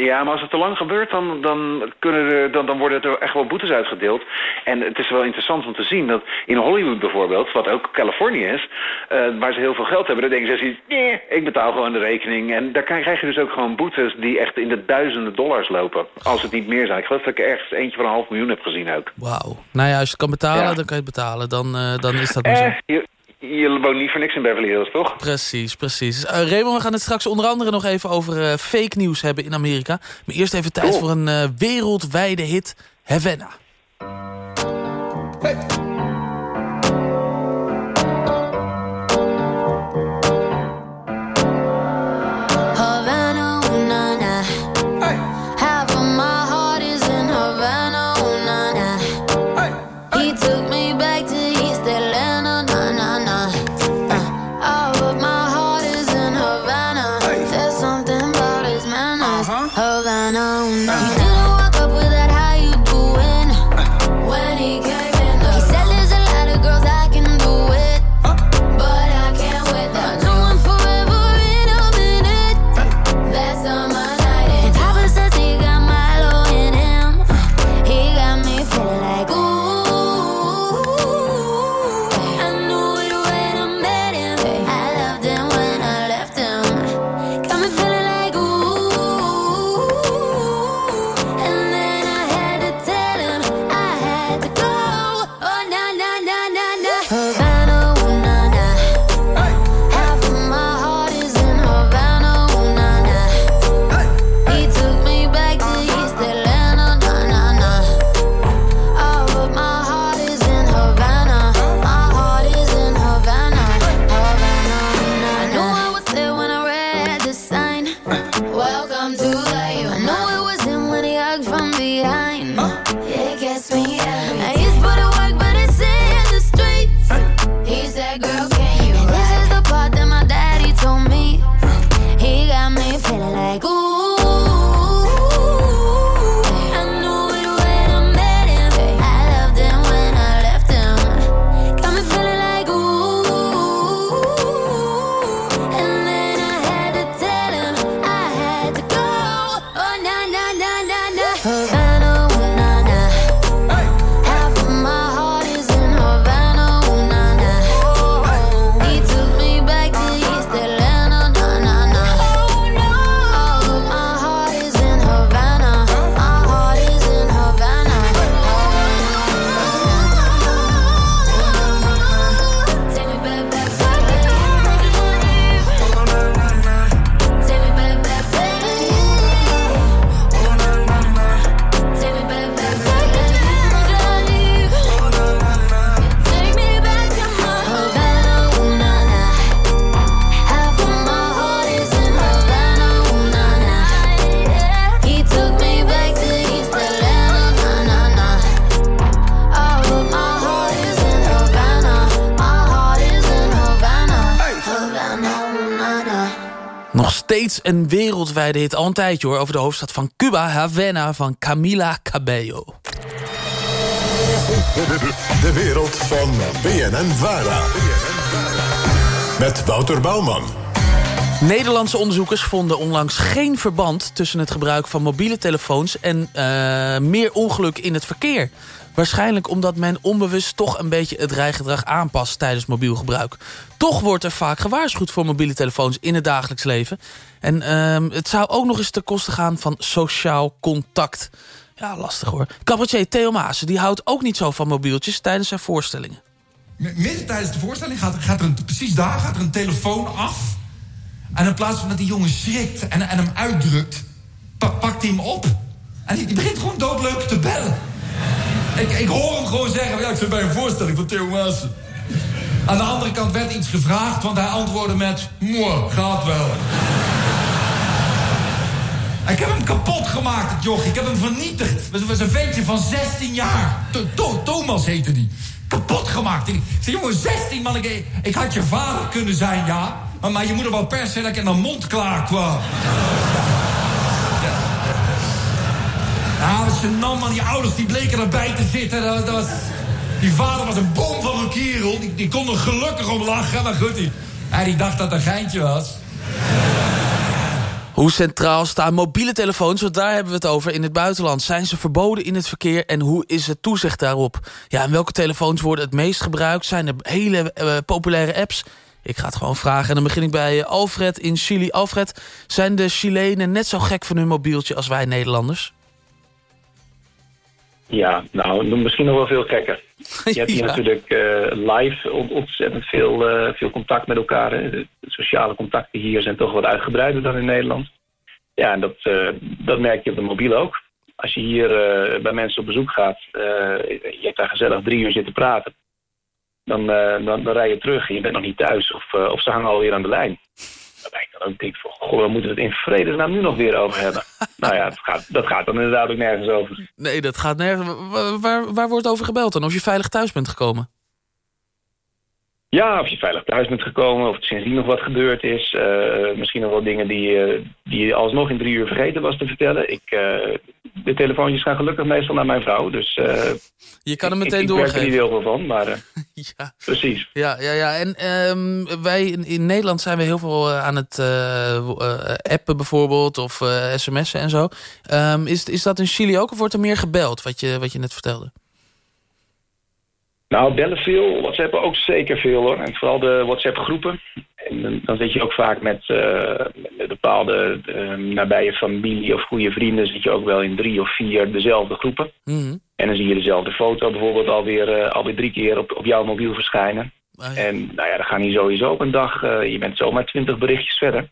Ja, maar als het te lang gebeurt, dan, dan, kunnen er, dan, dan worden er echt wel boetes uitgedeeld. En het is wel interessant om te zien dat in Hollywood bijvoorbeeld, wat ook Californië is, eh, waar ze heel veel geld hebben, dan denken ze, nee, ik betaal gewoon de rekening. En daar krijg je dus ook gewoon boetes die echt in de duizenden dollars lopen. Als het niet meer zijn. Ik geloof dat ik er ergens eentje van een half miljoen heb gezien ook. Wauw. Nou ja, als je het kan betalen, Ja. dan kan je het betalen. Dan, eh, dan is dat zo. Eh, je, je woont niet voor niks in Beverly Hills, toch? Precies, precies. Eh Raymond, we gaan het straks onder andere nog even over eh, fake nieuws hebben in Amerika. Maar eerst even tijd voor een eh, wereldwijde hit, Havana. Havana, manners. Havana, ooh, na. Steeds een wereldwijde hit. Al een tijdje hoor, over de hoofdstad van Cuba, Havana van Camila Cabello. De wereld van BNN Vara. Met Wouter Bouwman. Nederlandse onderzoekers vonden onlangs geen verband... tussen het gebruik van mobiele telefoons... en eh, meer ongeluk in het verkeer. Waarschijnlijk omdat men onbewust toch een beetje het rijgedrag aanpast... tijdens mobiel gebruik. Toch wordt er vaak gewaarschuwd voor mobiele telefoons in het dagelijks leven. En ehm, het zou ook nog eens ten koste gaan van sociaal contact. Ja, lastig hoor. Cabaretier Theo Maassen die houdt ook niet zo van mobieltjes tijdens zijn voorstellingen. Midden tijdens de voorstelling gaat, gaat er precies daar gaat er een telefoon af. En in plaats van dat die jongen schrikt en, en hem uitdrukt, pa- pakt hij hem op. En die, die begint gewoon doodleuk te bellen. Ik, ik hoor hem gewoon zeggen, ja, ik zit bij een voorstelling van Theo Maassen. Aan de andere kant werd iets gevraagd, want hij antwoordde met... Mooi, gaat wel. Ik heb hem kapot gemaakt, het joch. Ik heb hem vernietigd. Het was een ventje van 16 jaar. To- To- Thomas heette die. Kapot gemaakt. Ik zei, jongen, 16 man. Ik, ik had je vader kunnen zijn, ja. Maar, maar je moeder wel per se dat ik in haar mond klaar kwam. Ja, dat is gênant, man. Die ouders die bleken erbij te zitten. Dat, dat was... Die vader was een boom van een kerel. Die, die kon er gelukkig om lachen. Maar goed, die dacht dat het een geintje was. Hoe centraal staan mobiele telefoons, want daar hebben we het over in het buitenland. Zijn ze verboden in het verkeer en hoe is het toezicht daarop? Ja, en welke telefoons worden het meest gebruikt? Zijn er hele eh, populaire apps? Ik ga het gewoon vragen en dan begin ik bij eh, Alfred in Chili. Alfred, zijn de Chilenen net zo gek van hun mobieltje als wij Nederlanders? Ja, nou, misschien nog wel veel gekker. Je hebt hier Ja. natuurlijk eh, live ont- ontzettend veel, eh, veel contact met elkaar. Hè. De sociale contacten hier zijn toch wat uitgebreider dan in Nederland. Ja, en dat, eh, dat merk je op de mobiel ook. Als je hier bij mensen op bezoek gaat, je hebt daar gezellig drie uur zitten praten. Dan, dan, dan rij je terug en je bent nog niet thuis of, of ze hangen alweer aan de lijn. Waarbij ik dan ook denk van, goh, waar moeten we het in vredesnaam nu nog weer over hebben? nou ja, dat gaat, dat gaat dan inderdaad ook nergens over. Nee, dat gaat nergens. Waar, waar, waar wordt over gebeld dan? Of je veilig thuis bent gekomen? Ja, of je veilig thuis bent gekomen, of er sindsdien nog wat gebeurd is. Eh, misschien nog wel dingen die, eh, die je alsnog in drie uur vergeten was te vertellen. Ik, eh, de telefoontjes gaan gelukkig meestal naar mijn vrouw, dus... eh, Je kan hem ik- meteen ik, ik werk er doorgeven. niet heel veel van, maar eh, Ja. precies. Ja, ja, ja. En ehm, wij in, in Nederland zijn we heel veel eh, aan het appen bijvoorbeeld of sms'en en zo. Ehm, is, is dat in Chili ook of wordt er meer gebeld, wat je, wat je net vertelde? Nou, bellen veel, WhatsAppen ook zeker veel hoor. En vooral de WhatsApp-groepen. En dan- zit je ook vaak met, eh, met bepaalde eh, nabije familie of goede vrienden... zit je ook wel in drie of vier dezelfde groepen. Mhm. En dan zie je dezelfde foto bijvoorbeeld alweer, eh alweer drie keer op, op jouw mobiel verschijnen. Ah, En nou ja, dan gaan hier sowieso op een dag... je bent zomaar twintig berichtjes verder.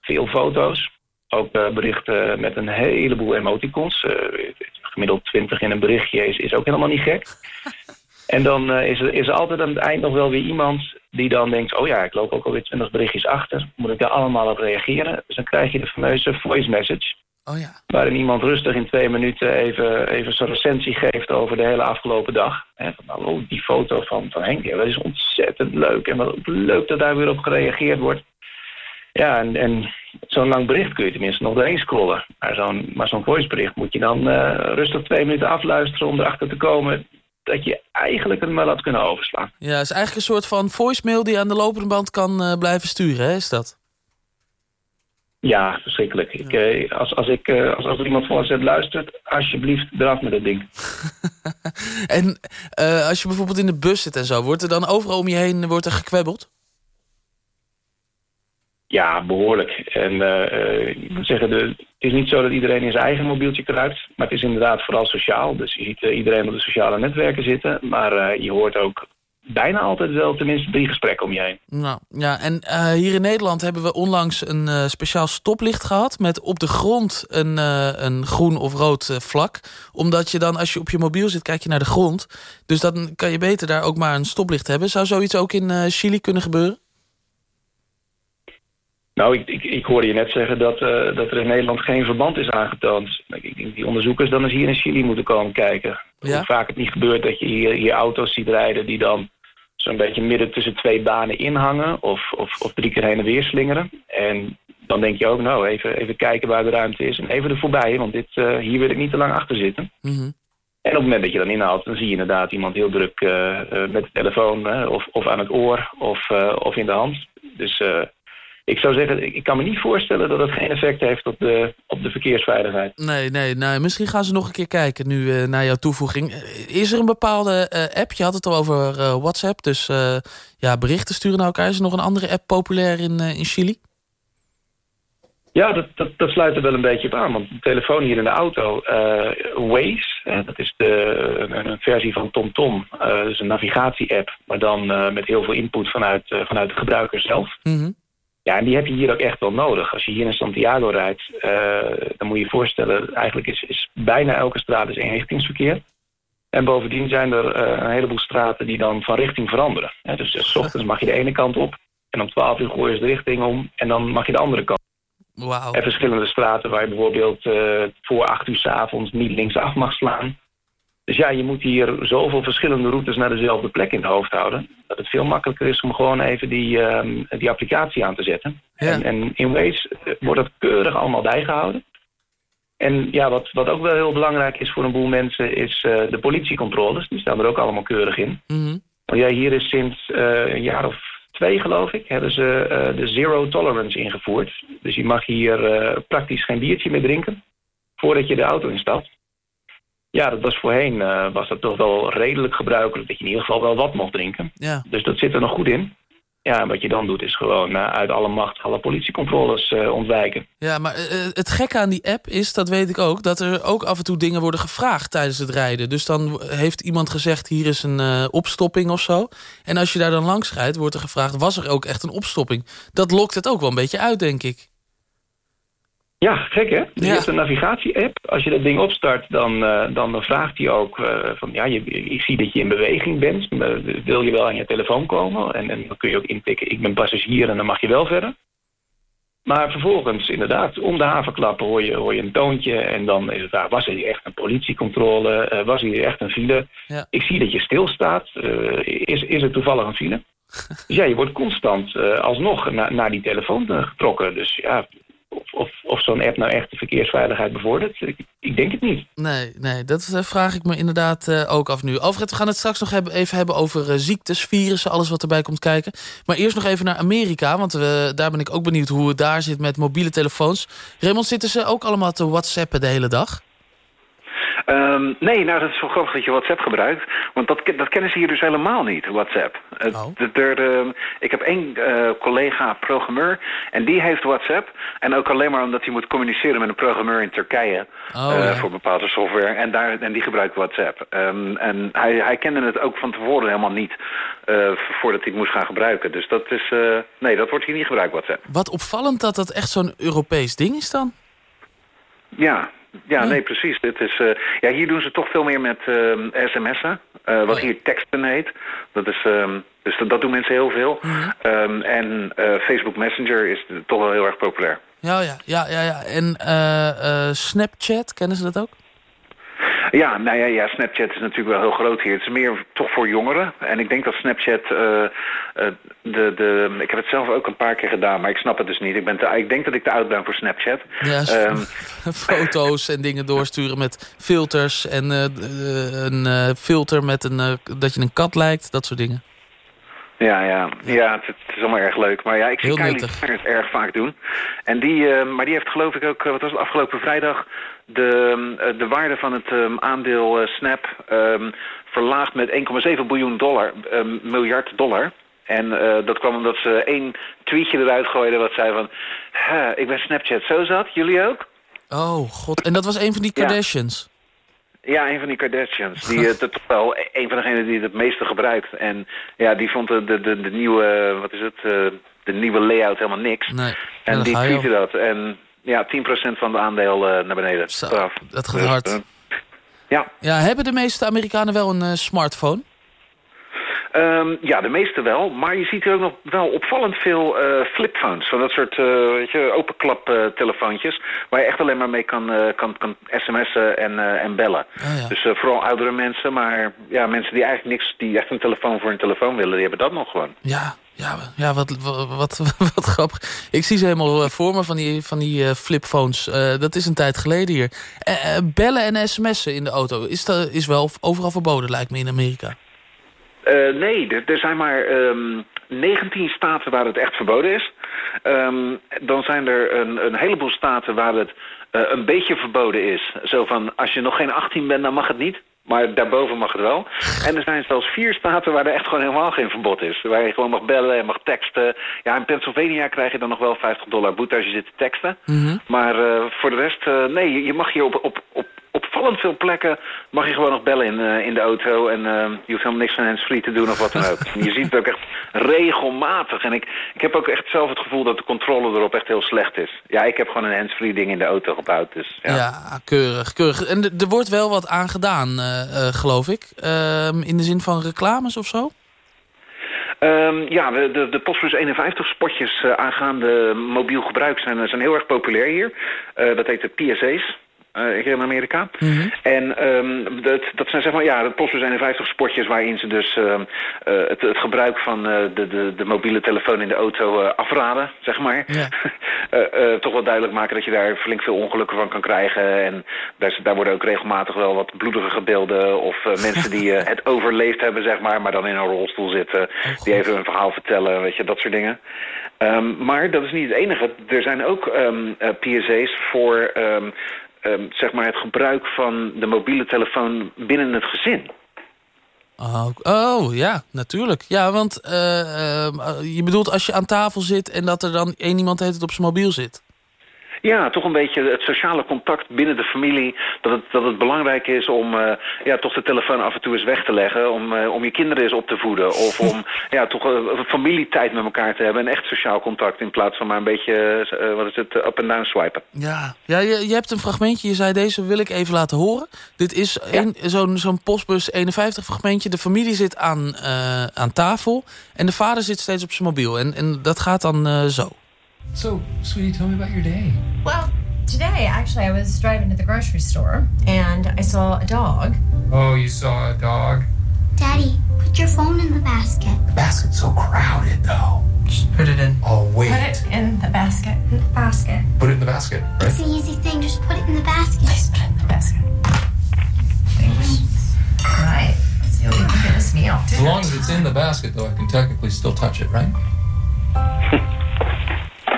Veel foto's. Ook berichten met een heleboel emoticons. Gemiddeld twintig in een berichtje is, is ook helemaal niet gek. En dan eh, is, er, is er altijd aan het eind nog wel weer iemand die dan denkt... oh ja, ik loop ook alweer twintig berichtjes achter. Moet ik daar allemaal op reageren? Dus dan krijg je de fameuze voice message. Oh ja. Waarin iemand rustig in twee minuten even, even zo'n recensie geeft over de hele afgelopen dag. Hè, van, nou, oh, die foto van, van Henk, ja, dat is ontzettend leuk. En wat leuk dat daar weer op gereageerd wordt. Ja, en, en zo'n lang bericht kun je tenminste nog doorheen scrollen. Maar zo'n maar zo'n voicebericht moet je dan eh, rustig twee minuten afluisteren om erachter te komen dat je eigenlijk het maar had kunnen overslaan. Ja, het is eigenlijk een soort van voicemail die je aan de lopende band kan eh, blijven sturen, hè? is dat? Ja, verschrikkelijk. Ik, eh, als, als, ik, eh, als, als er iemand voorzet luistert, alsjeblieft eraf met dat ding. En eh, als je bijvoorbeeld in de bus zit en zo, wordt er dan overal om je heen wordt er gekwebbeld? Ja, behoorlijk. En eh, eh, ik moet zeggen, de, het is niet zo dat iedereen in zijn eigen mobieltje kruipt. Maar het is inderdaad vooral sociaal. Dus je ziet eh, iedereen op de sociale netwerken zitten. Maar je hoort ook bijna altijd wel tenminste drie gesprekken om je heen. Nou, ja, en hier in Nederland hebben we onlangs een speciaal stoplicht gehad... met op de grond een, een groen of rood vlak. Omdat je dan, als je op je mobiel zit, kijk je naar de grond. Dus dan kan je beter daar ook maar een stoplicht hebben. Zou zoiets ook in Chili kunnen gebeuren? Nou, ik, ik, ik hoorde je net zeggen dat, eh, dat er in Nederland geen verband is aangetoond. Ik denk die onderzoekers dan eens hier in Chili moeten komen kijken. Ja? Hoe vaak het niet gebeurt dat je hier, hier auto's ziet rijden... die dan zo'n beetje midden tussen twee banen inhangen... of, of, of drie keer heen en weer slingeren. En dan denk je ook, nou, even, even kijken waar de ruimte is. En even er voorbij, want dit, eh, hier wil ik niet te lang achter zitten. Mhm. En op het moment dat je dan inhaalt, dan zie je inderdaad iemand heel druk eh, met de telefoon... of, of aan het oor of, of in de hand. Dus ik zou zeggen, ik, kan me niet voorstellen dat het geen effect heeft op de, op de verkeersveiligheid. Nee, nee, nee, misschien gaan ze nog een keer kijken nu eh, naar jouw toevoeging. Eh, Is er een bepaalde eh, app? Je had het al over WhatsApp, dus ja, berichten sturen naar elkaar. Is er nog een andere app populair in, in Chili? Ja, dat, dat, dat sluit er wel een beetje op aan. Want de telefoon hier in de auto, Waze, dat is de, een, een versie van TomTom. dat is een navigatie-app, maar dan met heel veel input vanuit, vanuit de gebruiker zelf. Mhm. Ja, en die heb je hier ook echt wel nodig. Als je hier in Santiago rijdt, eh, dan moet je je voorstellen... eigenlijk is, is bijna elke straat is eenrichtingsverkeer. En bovendien zijn er eh, een heleboel straten die dan van richting veranderen. Hè, dus eh, s ochtends mag je de ene kant op... en om 12 uur gooi je de richting om en dan mag je de andere kant. Wauw. En verschillende straten waar je bijvoorbeeld voor 8 uur s avonds niet linksaf mag slaan. Dus ja, je moet hier zoveel verschillende routes naar dezelfde plek in het hoofd houden. Dat het veel makkelijker is om gewoon even die, ehm, die applicatie aan te zetten. En, en in Waze eh, wordt dat keurig allemaal bijgehouden. En ja, wat, wat ook wel heel belangrijk is voor een boel mensen... is eh, de politiecontroles. Die staan er ook allemaal keurig in. Mhm. Want ja, hier is sinds eh, een jaar of twee, geloof ik... hebben ze de zero tolerance ingevoerd. Dus je mag hier praktisch geen biertje meer drinken... voordat je de auto instapt. Ja, dat was voorheen eh, was dat toch wel redelijk gebruikelijk... dat je in ieder geval wel wat mocht drinken. Ja. Dus dat zit er nog goed in. Ja, en wat je dan doet is gewoon eh, uit alle macht... alle politiecontroles eh, ontwijken. Ja, maar het gekke aan die app is, dat weet ik ook... dat er ook af en toe dingen worden gevraagd tijdens het rijden. Dus dan heeft iemand gezegd, hier is een opstopping of zo. En als je daar dan langs rijdt, wordt er gevraagd... was er ook echt een opstopping? Dat lokt het ook wel een beetje uit, denk ik. Ja, gek hè? Je hebt een navigatie-app. Als je dat ding opstart, dan, eh, dan vraagt hij ook eh, van... ja, je, ik zie dat je in beweging bent. Wil je wel aan je telefoon komen? En, en dan kun je ook intikken, ik ben passagier en dan mag je wel verder. Maar vervolgens, inderdaad, om de havenklap hoor je, hoor je een toontje... en dan is het daar, was er hier echt een politiecontrole? Eh, was er hier echt een file? Ja. Ik zie dat je stilstaat. Is, is er toevallig een file? dus ja, je wordt constant alsnog na, naar die telefoon getrokken. Dus ja, of, of, of zo'n app nou echt de verkeersveiligheid bevordert, ik, ik denk het niet. Nee, nee, dat eh, vraag ik me inderdaad eh, ook af nu. Alfred, we gaan het straks nog hebben, even hebben over eh, ziektes, virussen, alles wat erbij komt kijken. Maar eerst nog even naar Amerika, want daar ben ik ook benieuwd hoe het daar zit met mobiele telefoons. Raymond, zitten ze ook allemaal te whatsappen de hele dag? Ehm, nee, nou dat is wel grappig dat je WhatsApp gebruikt. Want dat, dat kennen ze hier dus helemaal niet, WhatsApp. Het- de- de- de- ik heb één eh, collega programmeur en die heeft WhatsApp. En ook alleen maar omdat hij moet communiceren met een programmeur in Turkije. Oh, eh, ja. Voor bepaalde software. En, daar, en die gebruikt WhatsApp. Ehm, en hij, hij kende het ook van tevoren helemaal niet. eh, voordat hij het moest gaan gebruiken. Dus dat is... nee, dat wordt hier niet gebruikt, WhatsApp. Wat opvallend dat dat echt zo'n Europees ding is dan. Ja, ja, nee, precies. Dit is, eh, ja, hier doen ze toch veel meer met ehm, sms'en, eh, wat hier teksten heet. Dat is, ehm, dus dat, dat doen mensen heel veel. Ehm, en eh, Facebook Messenger is toch wel heel erg populair. Ja, ja, ja, ja. ja. En eh, eh, Snapchat, kennen ze dat ook? Ja, nou ja, ja, Snapchat is natuurlijk wel heel groot hier. Het is meer toch voor jongeren. En ik denk dat Snapchat... eh, eh, de, de, ik heb het zelf ook een paar keer gedaan, maar ik snap het dus niet. Ik, ben te, ik denk dat ik te oud ben voor Snapchat. Ja, Ehm, foto's en dingen doorsturen met filters. En eh, een filter met een, dat je een kat lijkt, dat soort dingen. Ja, ja, ja het, het is allemaal erg leuk. Maar ja, ik zie Kylie het erg vaak doen. En die, maar die heeft geloof ik ook, wat was het, afgelopen vrijdag... de, eh, de waarde van het eh, aandeel eh, Snap ehm, verlaagd met 1,7 biljoen dollar, eh, miljard dollar. En eh, dat kwam omdat ze één tweetje eruit gooiden wat zei van... "Hè, ik ben Snapchat zo zat, jullie ook? Oh, god. En dat was een van die. Kardashians. Ja, een van die Kardashians. Die, toch wel een van degenen die het het meeste gebruikt. En ja, die vond de, de, de, de nieuwe, wat is het, de nieuwe layout helemaal niks. Nee. En die tweette dat. En ja, 10% van het aandeel eh, naar beneden. Dat gaat Dus, hard. eh, ja. Ja, hebben de meeste Amerikanen wel een eh, smartphone? Ehm, ja, de meeste wel. Maar je ziet er ook nog wel opvallend veel eh, flipphones. Van dat soort eh, weet je, openklap eh, telefoontjes. Waar je echt alleen maar mee kan, kan, kan sms'en en, en bellen. Dus eh, vooral oudere mensen. Maar ja, mensen die eigenlijk niks, die echt een telefoon voor een telefoon willen, die hebben dat nog gewoon. Ja, ja, ja wat, wat, wat, wat grappig. Ik zie ze helemaal voor me van die, van die flipphones. Dat is een tijd geleden hier. Bellen en sms'en in de auto is, dat, is wel overal verboden, lijkt me in Amerika. Eh, nee, er, er zijn maar ehm 19 staten waar het echt verboden is. Ehm, dan zijn er een, een heleboel staten waar het eh, een beetje verboden is. Zo van, als je nog geen 18 bent, dan mag het niet. Maar daarboven mag het wel. En er zijn zelfs vier staten waar er echt gewoon helemaal geen verbod is. Waar je gewoon mag bellen en mag teksten. Ja, in Pennsylvania krijg je dan nog wel 50 dollar boete als je zit te teksten. Maar eh, voor de rest, nee, je- je mag hier op, op, op opvallend veel plekken... mag je gewoon nog bellen in, eh, in de auto. En eh, je hoeft helemaal niks van handsfree te doen of wat dan ook. je ziet het ook echt regelmatig. En ik, ik heb ook echt zelf het gevoel dat de controle erop echt heel slecht is. Ja, ik heb gewoon een handsfree ding in de auto gebouwd. Dus, ja. Ja, keurig, keurig. En er- wordt wel wat aan gedaan, eh, geloof ik. Ehm, in de zin van reclames of zo? Ehm, ja, de, de, Postbus 51 spotjes aangaande mobiel gebruik zijn, zijn heel erg populair hier. Dat heet de PSA's. Hier in Amerika. En ehm, dat, dat zijn zeg maar, ja, de Postbus 51 spotjes waarin ze dus ehm, eh, het, het gebruik van eh, de, de, de mobiele telefoon in de auto afraden, zeg maar. Toch wel duidelijk maken dat je daar flink veel ongelukken van kan krijgen. En daar, daar worden ook regelmatig wel wat bloedige beelden of mensen die het overleefd hebben, zeg maar, maar dan in een rolstoel zitten, die even een verhaal vertellen, weet je, dat soort dingen. Ehm, maar dat is niet het enige. Er zijn ook eh, PSA's voor ehm, zeg maar het gebruik van de mobiele telefoon binnen het gezin. Oh, oh, ja, natuurlijk. Ja, want eh, ehm, eh, je bedoelt als je aan tafel zit... en dat er dan één iemand heet het op zijn mobiel zit. Ja, toch een beetje het sociale contact binnen de familie. Dat het, dat het belangrijk is om eh, ja, toch de telefoon af en toe eens weg te leggen. Om, eh, om je kinderen eens op te voeden. Of om ja, toch een familietijd met elkaar te hebben. En echt sociaal contact in plaats van maar een beetje, eh, wat is het, up en down swipen. Ja, ja je, je hebt een fragmentje. Je zei deze wil ik even laten horen. Dit is een- zo'n zo'n postbus 51 fragmentje. De familie zit aan, eh, aan tafel. En de vader zit steeds op zijn mobiel. En, en dat gaat dan eh, zo. So, sweetie, tell me about your day. Well, today actually I was driving to the grocery store and I saw a dog. Oh, you saw a dog? Daddy, put your phone in the basket. The basket's so crowded, though. Just put it in. Oh, wait. Put it in the basket. In the basket. Put it in the basket, It's right? the easy thing. Just put it in the basket. Please put it in the basket. Right. Let's see what we can get this meal. As long as it's in the basket, though, I can technically still touch it, right?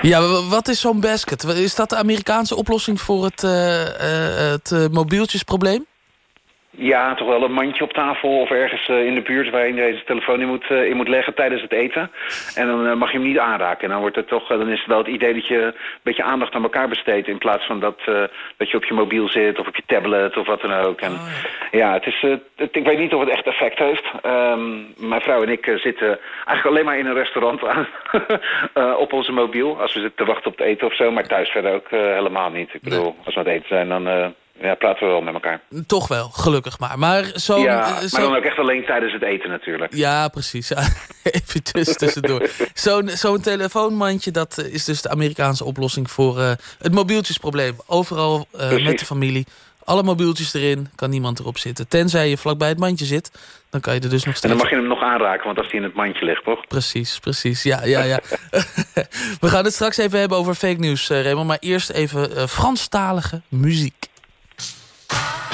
Ja, wat is zo'n basket? Is dat de Amerikaanse oplossing voor het, eh, eh, het eh, mobieltjesprobleem? Ja, toch wel een mandje op tafel of ergens eh, in de buurt waar je deze telefoon in moet, eh, in moet leggen tijdens het eten. En dan eh, mag je hem niet aanraken. En dan, wordt het toch, dan is het wel het idee dat je een beetje aandacht aan elkaar besteedt. In plaats van dat, eh, dat je op je mobiel zit of op je tablet of wat dan ook. En, ja, het is, het, ik weet niet of het echt effect heeft. Ehm, mijn vrouw en ik zitten eigenlijk alleen maar in een restaurant aan, op onze mobiel. Als we zitten te wachten op het eten of zo. Maar thuis verder ook helemaal niet. Ik bedoel, als we aan het eten zijn, dan ja, praten we wel met elkaar. Toch wel, gelukkig maar. Maar zo'n... ja, eh, maar dan ook echt alleen tijdens het eten natuurlijk. Ja, precies. Even tussen, tussendoor. Zo'n zo'n telefoonmandje, dat eh, is dus de Amerikaanse oplossing voor eh, het mobieltjesprobleem. Overal met de familie. Alle mobieltjes erin, kan niemand erop zitten. Tenzij je vlakbij het mandje zit, dan kan je er dus nog En steeds... dan mag je hem nog aanraken, want als hij in het mandje ligt, toch? Precies, precies. Ja, ja, ja. We gaan het straks even hebben over fake news, eh, Raymond. Maar eerst even Franstalige muziek. Ah.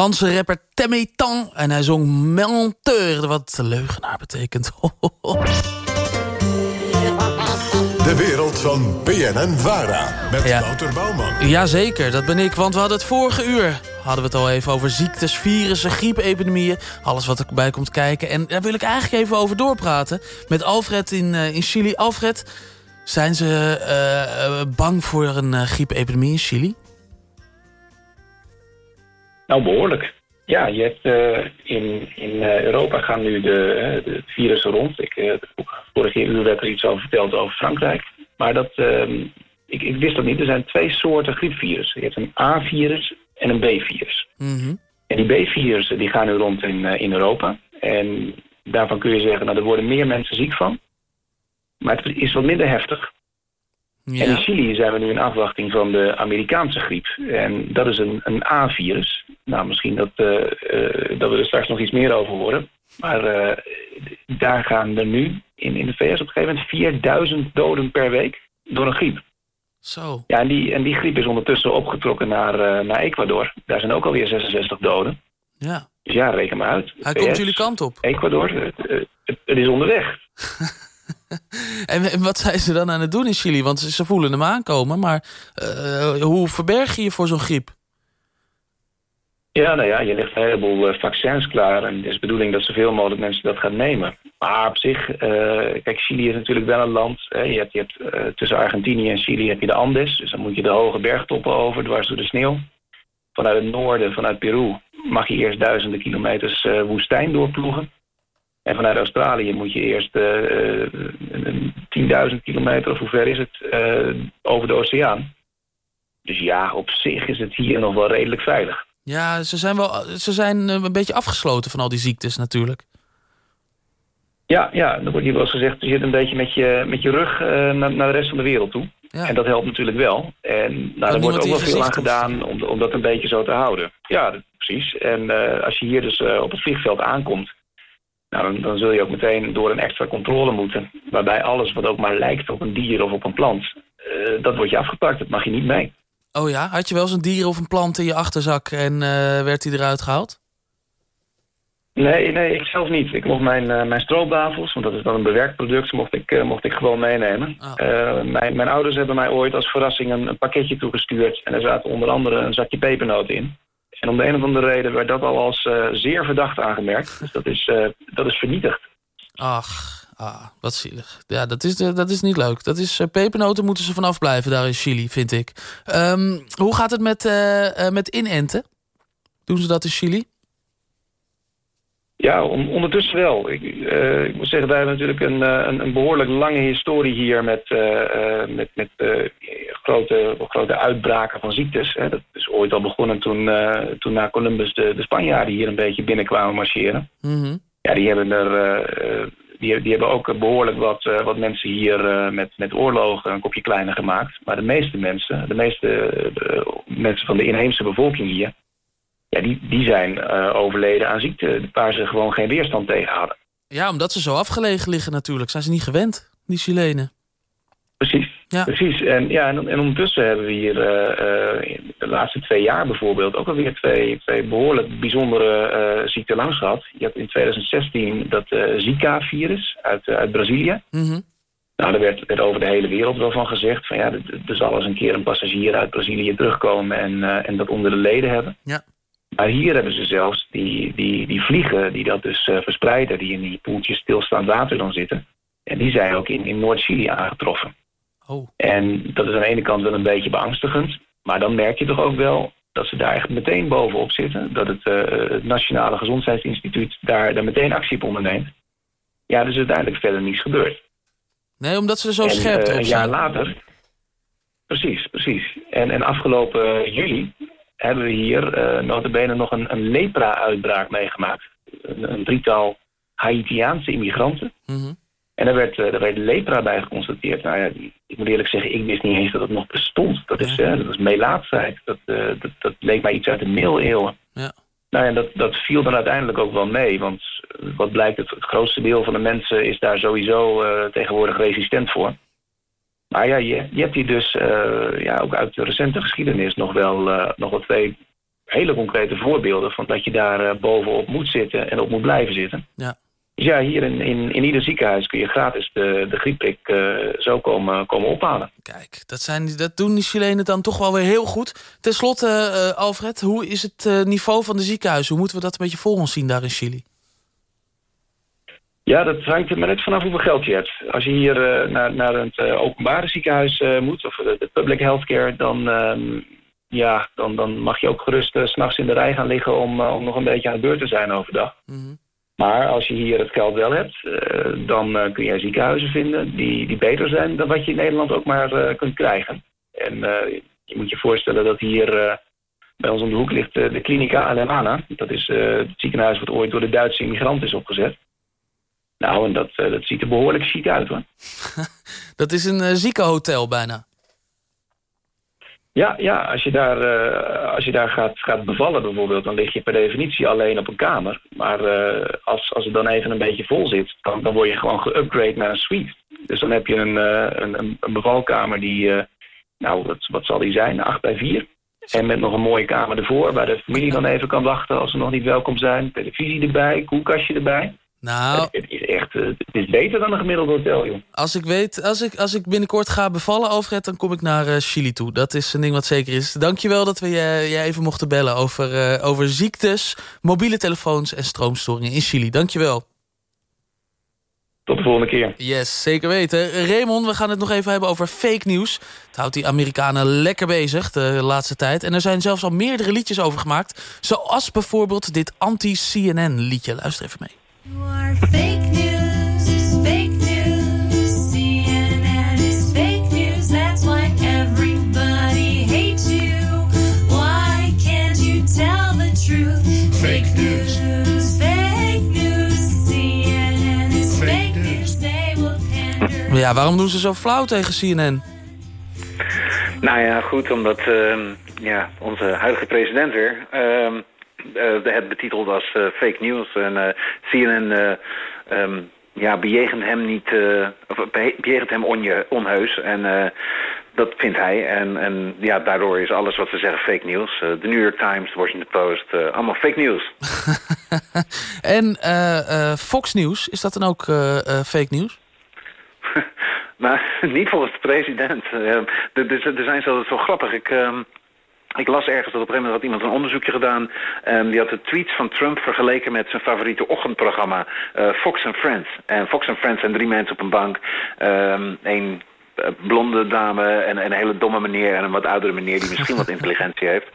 Franse rapper Temetan. En hij zong menteur, wat leugenaar betekent. De wereld van BNN Vara. Met Ja. Wouter Bouwman. Jazeker, dat ben ik, want we hadden het vorige uur... hadden we het al even over ziektes, virussen, griepepidemieën... alles wat erbij komt kijken. En daar wil ik eigenlijk even over doorpraten... met Alfred in, eh, in Chili. Alfred, zijn ze eh, eh, bang voor een griepepidemie in Chili? Nou, behoorlijk. Ja, je hebt eh, in, in eh, Europa gaan nu de, eh, de virussen rond. Ik, eh, vorige uur werd er iets over verteld over Frankrijk. Maar dat, ehm, ik, ik wist dat niet. Er zijn twee soorten griepvirussen. Je hebt een A-virus en een B-virus. En die B-virussen die gaan nu rond in, in Europa. En daarvan kun je zeggen, nou, er worden meer mensen ziek van. Maar het is wat minder heftig. En in Chili zijn we nu in afwachting van de Amerikaanse griep. En dat is een, een A-virus. Nou, misschien dat, eh, eh, dat we er straks nog iets meer over horen. Maar eh, daar gaan er nu in, in de VS op een gegeven moment 4000 doden per week door een griep. Zo. Ja, en die, en die griep is ondertussen opgetrokken naar, naar Ecuador. Daar zijn ook alweer 66 doden. Ja. Dus ja, reken maar uit. Hij VS, komt jullie kant op. Ecuador, het, het, het is onderweg. En, en wat zijn ze dan aan het doen in Chili? Want ze, voelen hem aankomen, maar eh, hoe verberg je je voor zo'n griep? Ja, nou ja, je legt een heleboel eh, vaccins klaar. En het is de bedoeling dat zoveel mogelijk mensen dat gaan nemen. Maar op zich, eh, kijk, Chili is natuurlijk wel een land. Hè, je hebt, je hebt tussen Argentinië en Chili heb je de Andes. Dus dan moet je de hoge bergtoppen over, dwars door de sneeuw. Vanuit het noorden, vanuit Peru, mag je eerst duizenden kilometers eh, woestijn doorploegen. En vanuit Australië moet je eerst eh, eh, een- een 10.000 kilometer, of hoe ver is het, eh, over de oceaan. Dus ja, op zich is het hier nog wel redelijk veilig. Ja, ze zijn, wel, ze zijn eh, een beetje afgesloten van al die ziektes natuurlijk. Ja, ja, dan wordt hier wel eens gezegd, je zit een beetje met je, met je rug eh, naar, naar de rest van de wereld toe. En dat helpt natuurlijk wel. En nou, er wordt ook wel veel aan gedaan om, om dat een beetje zo te houden. Ja, dat- precies. En eh, als je hier dus eh, op het vliegveld aankomt... Nou, dan, dan zul je ook meteen door een extra controle moeten. Waarbij alles wat ook maar lijkt op een dier of op een plant... eh, dat wordt je afgepakt, dat mag je niet mee. Oh ja, had je wel eens een dier of een plant in je achterzak en eh, werd die eruit gehaald? Nee, nee, ik zelf niet. Ik mocht mijn, eh, mijn stroopwafels, want dat is dan een bewerkt product, mocht ik, mocht ik gewoon meenemen. Eh, mijn, mijn ouders hebben mij ooit als verrassing een, een pakketje toegestuurd. En er zaten onder andere een zakje pepernoten in. En om de een of andere reden werd dat al als eh, zeer verdacht aangemerkt. Dus dat is, eh, dat is vernietigd. Ach, ah, wat zielig. Ja, dat is, eh, dat is niet leuk. Dat is, pepernoten moeten ze vanaf blijven daar in Chili, vind ik. Ehm, hoe gaat het met, met inenten? Doen ze dat in Chili? Ja, on- ondertussen wel. Ik, eh, ik moet zeggen, wij hebben natuurlijk een, eh, een, een behoorlijk lange historie hier met, eh, met, met grote, grote uitbraken van ziektes. Hè. Dat is ooit al begonnen toen, toen na Columbus de, de Spanjaarden hier een beetje binnenkwamen marcheren. Mhm. Ja, die hebben er. die, die hebben ook behoorlijk wat, wat mensen hier met, met oorlogen een kopje kleiner gemaakt. Maar de meeste mensen, de meeste eh, mensen van de inheemse bevolking hier, ja, die, die zijn eh, overleden aan ziekte waar ze gewoon geen weerstand tegen hadden. Ja, omdat ze zo afgelegen liggen natuurlijk. Zijn ze niet gewend, die Chilenen. Precies. Precies. En, ja, en, en ondertussen hebben we hier eh, eh, in de laatste twee jaar bijvoorbeeld ook alweer twee, twee behoorlijk bijzondere ziekten langs gehad. Je hebt in 2016 dat Zika-virus uit, uit Brazilië. Mhm. Nou, er werd, werd over de hele wereld wel van gezegd van ja, er, er zal eens een keer een passagier uit Brazilië terugkomen en, en dat onder de leden hebben. Ja. Maar hier hebben ze zelfs die, die, die vliegen die dat dus eh, verspreiden, die in die poeltjes stilstaand water dan zitten. En die zijn ook in, in Noord-Chili aangetroffen. Oh. En dat is aan de ene kant wel een beetje beangstigend. Maar dan merk je toch ook wel dat ze daar echt meteen bovenop zitten. Dat het, eh, het Nationale Gezondheidsinstituut daar, daar meteen actie op onderneemt. Ja, dus uiteindelijk verder niets gebeurd. Nee, omdat ze er zo En, scherp erop Een jaar later. Precies, precies. En, en afgelopen juli hebben we hier uh, notabene nog een, een lepra-uitbraak meegemaakt. Een, een drietal Haitiaanse immigranten. Mhm. En daar werd, eh, daar werd lepra bij geconstateerd. Nou ja, ik moet eerlijk zeggen, ik wist niet eens dat het nog bestond. Dat is, eh, dat is. Dat, eh, dat, dat leek mij iets uit de middeleeuwen. Ja. Nou ja, dat, dat viel dan uiteindelijk ook wel mee. Want wat blijkt, het, het grootste deel van de mensen is daar sowieso tegenwoordig resistent voor. Maar ja, je, je hebt hier dus eh, ja, ook uit de recente geschiedenis nog wel, eh, nog wel twee hele concrete voorbeelden van dat je daar eh, bovenop moet zitten en op moet blijven zitten. Ja. Dus ja, hier in, in, in ieder ziekenhuis kun je gratis de, de griepprik zo komen, komen ophalen. Kijk, dat, zijn, dat doen die Chilenen dan toch wel weer heel goed. Ten slotte, Alfred, hoe is het niveau van de ziekenhuizen? Hoe moeten we dat een beetje voor ons zien daar in Chili? Ja, dat hangt er maar net vanaf hoeveel geld je hebt. Als je hier eh, naar, naar het eh, openbare ziekenhuis eh, moet, of de, de public healthcare, dan, ehm, ja, dan, dan mag je ook gerust s s'nachts in de rij gaan liggen om, om nog een beetje aan de beurt te zijn overdag. Maar als je hier het geld wel hebt, dan kun je ziekenhuizen vinden die, die beter zijn dan wat je in Nederland ook maar kunt krijgen. En je moet je voorstellen dat hier bij ons om de hoek ligt de Clinica Alemana. Dat is het ziekenhuis wat ooit door de Duitse immigranten is opgezet. Nou, en dat, eh, dat ziet er behoorlijk chic uit hoor. Dat is een eh, ziekenhotel bijna. Ja, ja als je daar, eh, als je daar gaat, gaat bevallen bijvoorbeeld, dan lig je per definitie alleen op een kamer. Maar als, als het dan even een beetje vol zit, dan, dan word je gewoon geupgrade naar een suite. Dus dan heb je een, eh, een, een, bevalkamer die, nou, wat, wat zal die zijn, 8 bij 4. En met nog een mooie kamer ervoor, waar de familie dan even kan wachten als ze nog niet welkom zijn. Televisie erbij, koelkastje erbij. Nou, echt, eh, het is beter dan een gemiddeld hotel, joh. als ik weet, als ik, als ik binnenkort ga bevallen, Alfred, dan kom ik naar eh, Chili toe. Dat is een ding wat zeker is. Dankjewel dat we je, jij even mochten bellen over, eh, over ziektes, mobiele telefoons en stroomstoringen in Chili. Dankjewel. Tot de volgende keer. Yes, zeker weten. Raymond, we gaan het nog even hebben over fake nieuws. Het houdt die Amerikanen lekker bezig de laatste tijd. En er zijn zelfs al meerdere liedjes over gemaakt. Zoals bijvoorbeeld dit anti-CNN liedje. Luister even mee. Ja, waarom doen ze zo flauw tegen CNN? Nou ja, goed, omdat ehm, ja, onze huidige president weer ehm, eh, het betiteld als eh, fake news. En eh, CNN eh, ehm, ja, bejegent hem niet, of be- bejegent hem onje, onheus. En dat vindt hij. En, en ja, daardoor is alles wat ze zeggen fake news. Eh, De New York Times, de Washington Post, allemaal fake news. En Fox News, is dat dan ook fake nieuws? Maar niet volgens de president. Eh, er, zijn zo, zo grappig. Ik, ehm, ik las ergens dat op een gegeven moment had iemand een onderzoekje gedaan. En die had de tweets van Trump vergeleken met zijn favoriete ochtendprogramma eh, Fox and Friends. En Fox and Friends zijn drie mensen op een bank. Ehm een eh, blonde dame en en een hele domme meneer en een wat oudere meneer die misschien wat intelligentie heeft.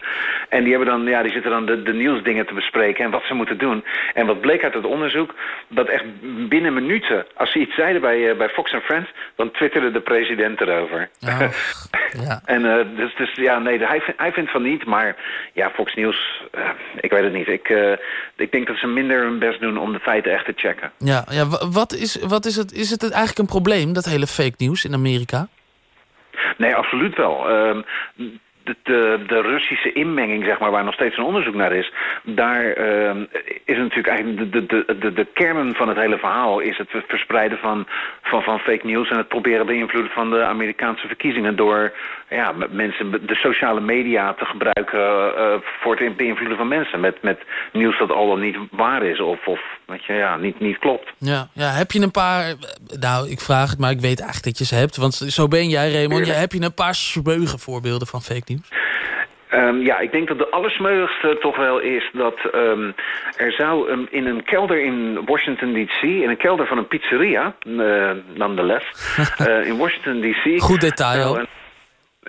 En die hebben dan, ja, die zitten dan de, de nieuwsdingen te bespreken en wat ze moeten doen. En wat bleek uit het onderzoek, dat echt binnen minuten, als ze iets zeiden bij, eh, bij Fox and Friends, dan twitterde de president erover. ja. En eh, dus, dus ja, nee, hij, vindt- hij vindt van niet, maar ja, Fox News, eh, ik weet het niet. Ik, eh, ik denk dat ze minder hun best doen om de feiten echt te checken. Ja, ja wa- wat, is, wat is het? Is het eigenlijk een probleem, dat hele fake nieuws in Amerika? Nee, absoluut wel. Ehm, de, de, Russische inmenging, zeg maar, waar nog steeds een onderzoek naar is... daar ehm, is natuurlijk eigenlijk de, de, de, de, kernen van het hele verhaal... is het verspreiden van, van, van fake news... en het proberen beïnvloeden van de Amerikaanse verkiezingen... door ja, mensen de sociale media te gebruiken eh, voor het beïnvloeden van mensen... met, met nieuws dat al dan niet waar is of, of weet je, ja, niet, niet klopt. Ja, ja, heb je een paar... Nou, ik vraag het, maar ik weet eigenlijk dat je ze hebt. Want zo ben jij, Raymond. Ja, heb je een paar smeuïge voorbeelden van fake nieuws? Ehm, ja, ik denk dat de allersmeugigste toch wel is dat ehm, er zou um, in een kelder in Washington D.C., in een kelder van een pizzeria, uh, nonetheless, uh, in Washington D.C. Goed detail. zou een-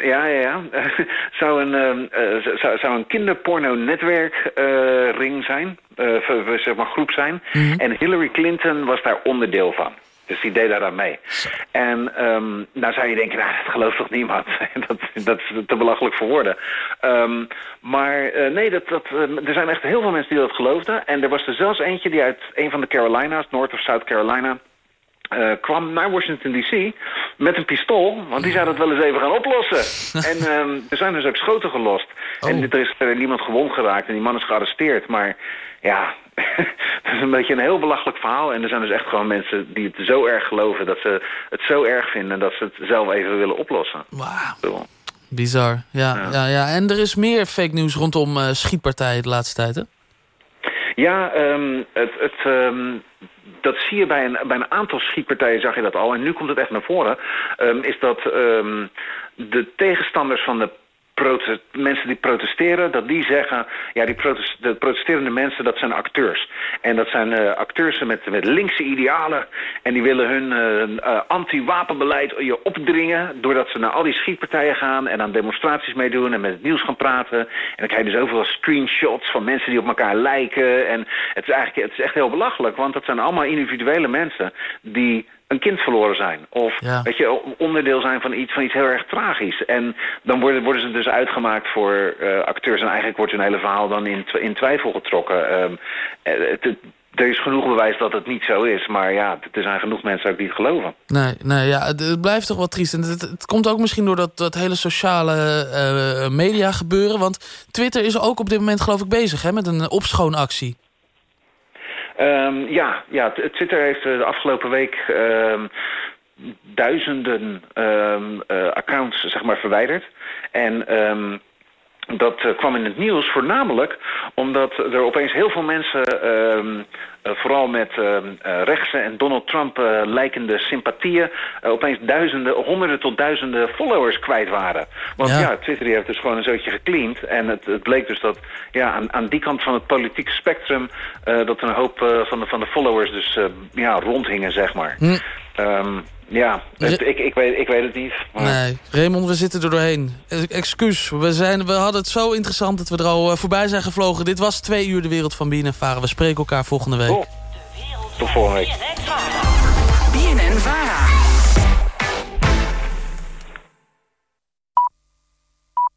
ja, ja, ja. zou een, ehm, eh, zou, zou een kinderporno-netwerkring zijn, v- v- zeg maar groep zijn. En Hillary Clinton was daar onderdeel van. Dus die deed daar aan mee. En ehm nou zou je denken, nou, dat gelooft toch niemand? dat, dat is te belachelijk voor woorden. Ehm, maar eh, nee, dat, dat, eh, er zijn echt heel veel mensen die dat geloofden. En er was er zelfs eentje die uit een van de Carolina's, North of South Carolina... eh, kwam naar Washington D.C. met een pistool, want die zou dat wel eens even gaan oplossen. en ehm, er zijn dus ook schoten gelost. En er is er niemand gewond geraakt en die man is gearresteerd. Maar ja, dat is een beetje een heel belachelijk verhaal. En er zijn dus echt gewoon mensen die het zo erg geloven... dat ze het zo erg vinden dat ze het zelf even willen oplossen. Wauw. Bizar, ja, ja. Ja, En er is meer fake nieuws rondom eh, schietpartijen de laatste tijd, hè? Ja, ehm, het, het, ehm, dat zie je bij een, bij een aantal schietpartijen, zag je dat al. En nu komt het echt naar voren. ehm, is dat de tegenstanders van de mensen die protesteren, dat die zeggen... ja, die protes- de protesterende mensen, dat zijn acteurs. En dat zijn eh, acteurs met, met linkse idealen. En die willen hun eh, anti-wapenbeleid je opdringen... doordat ze naar al die schietpartijen gaan... en aan demonstraties meedoen en met het nieuws gaan praten. En dan krijg je dus overal screenshots van mensen die op elkaar lijken. En het is, eigenlijk, het is echt heel belachelijk, want dat zijn allemaal individuele mensen... die een kind verloren zijn. Of Ja. weet je, onderdeel zijn van iets, van iets heel erg tragisch. En dan worden, worden ze dus uitgemaakt voor eh, acteurs. En eigenlijk wordt hun hele verhaal dan in, in twijfel getrokken. Ehm, eh, het, het- er is genoeg bewijs dat het niet zo is. Maar ja, er zijn genoeg mensen ook die het geloven. Nee, nee ja, het, het blijft toch wel triest. En het, het komt ook misschien door dat, dat hele sociale eh, media gebeuren. Want Twitter is ook op dit moment geloof ik bezig hè, met een opschoonactie. Ehm, ja, ja, Twitter heeft eh, de afgelopen week ehm, duizenden ehm, eh, accounts zeg maar, verwijderd. En ehm, dat eh, kwam in het nieuws voornamelijk omdat er opeens heel veel mensen... ehm, eh, vooral met eh, rechtse en Donald Trump eh, lijkende sympathieën... opeens duizenden, honderden tot duizenden followers kwijt waren. Want Ja. ja, Twitter die heeft dus gewoon een zootje gecleaned. En het, het bleek dus dat ja, aan, aan die kant van het politieke spectrum... dat een hoop van, de, van de followers dus ja, rondhingen, zeg maar. Hm. Ehm, ja, het- ik, ik, weet, ik weet het niet. maar- Nee, Raymond, we zitten er doorheen. Eh, Excuus, we, zijn, we hadden het zo interessant dat we er al eh, voorbij zijn gevlogen. Dit was twee uur de wereld van Bien en Varen. We spreken elkaar volgende week. Tot volgende week. BNN Vara.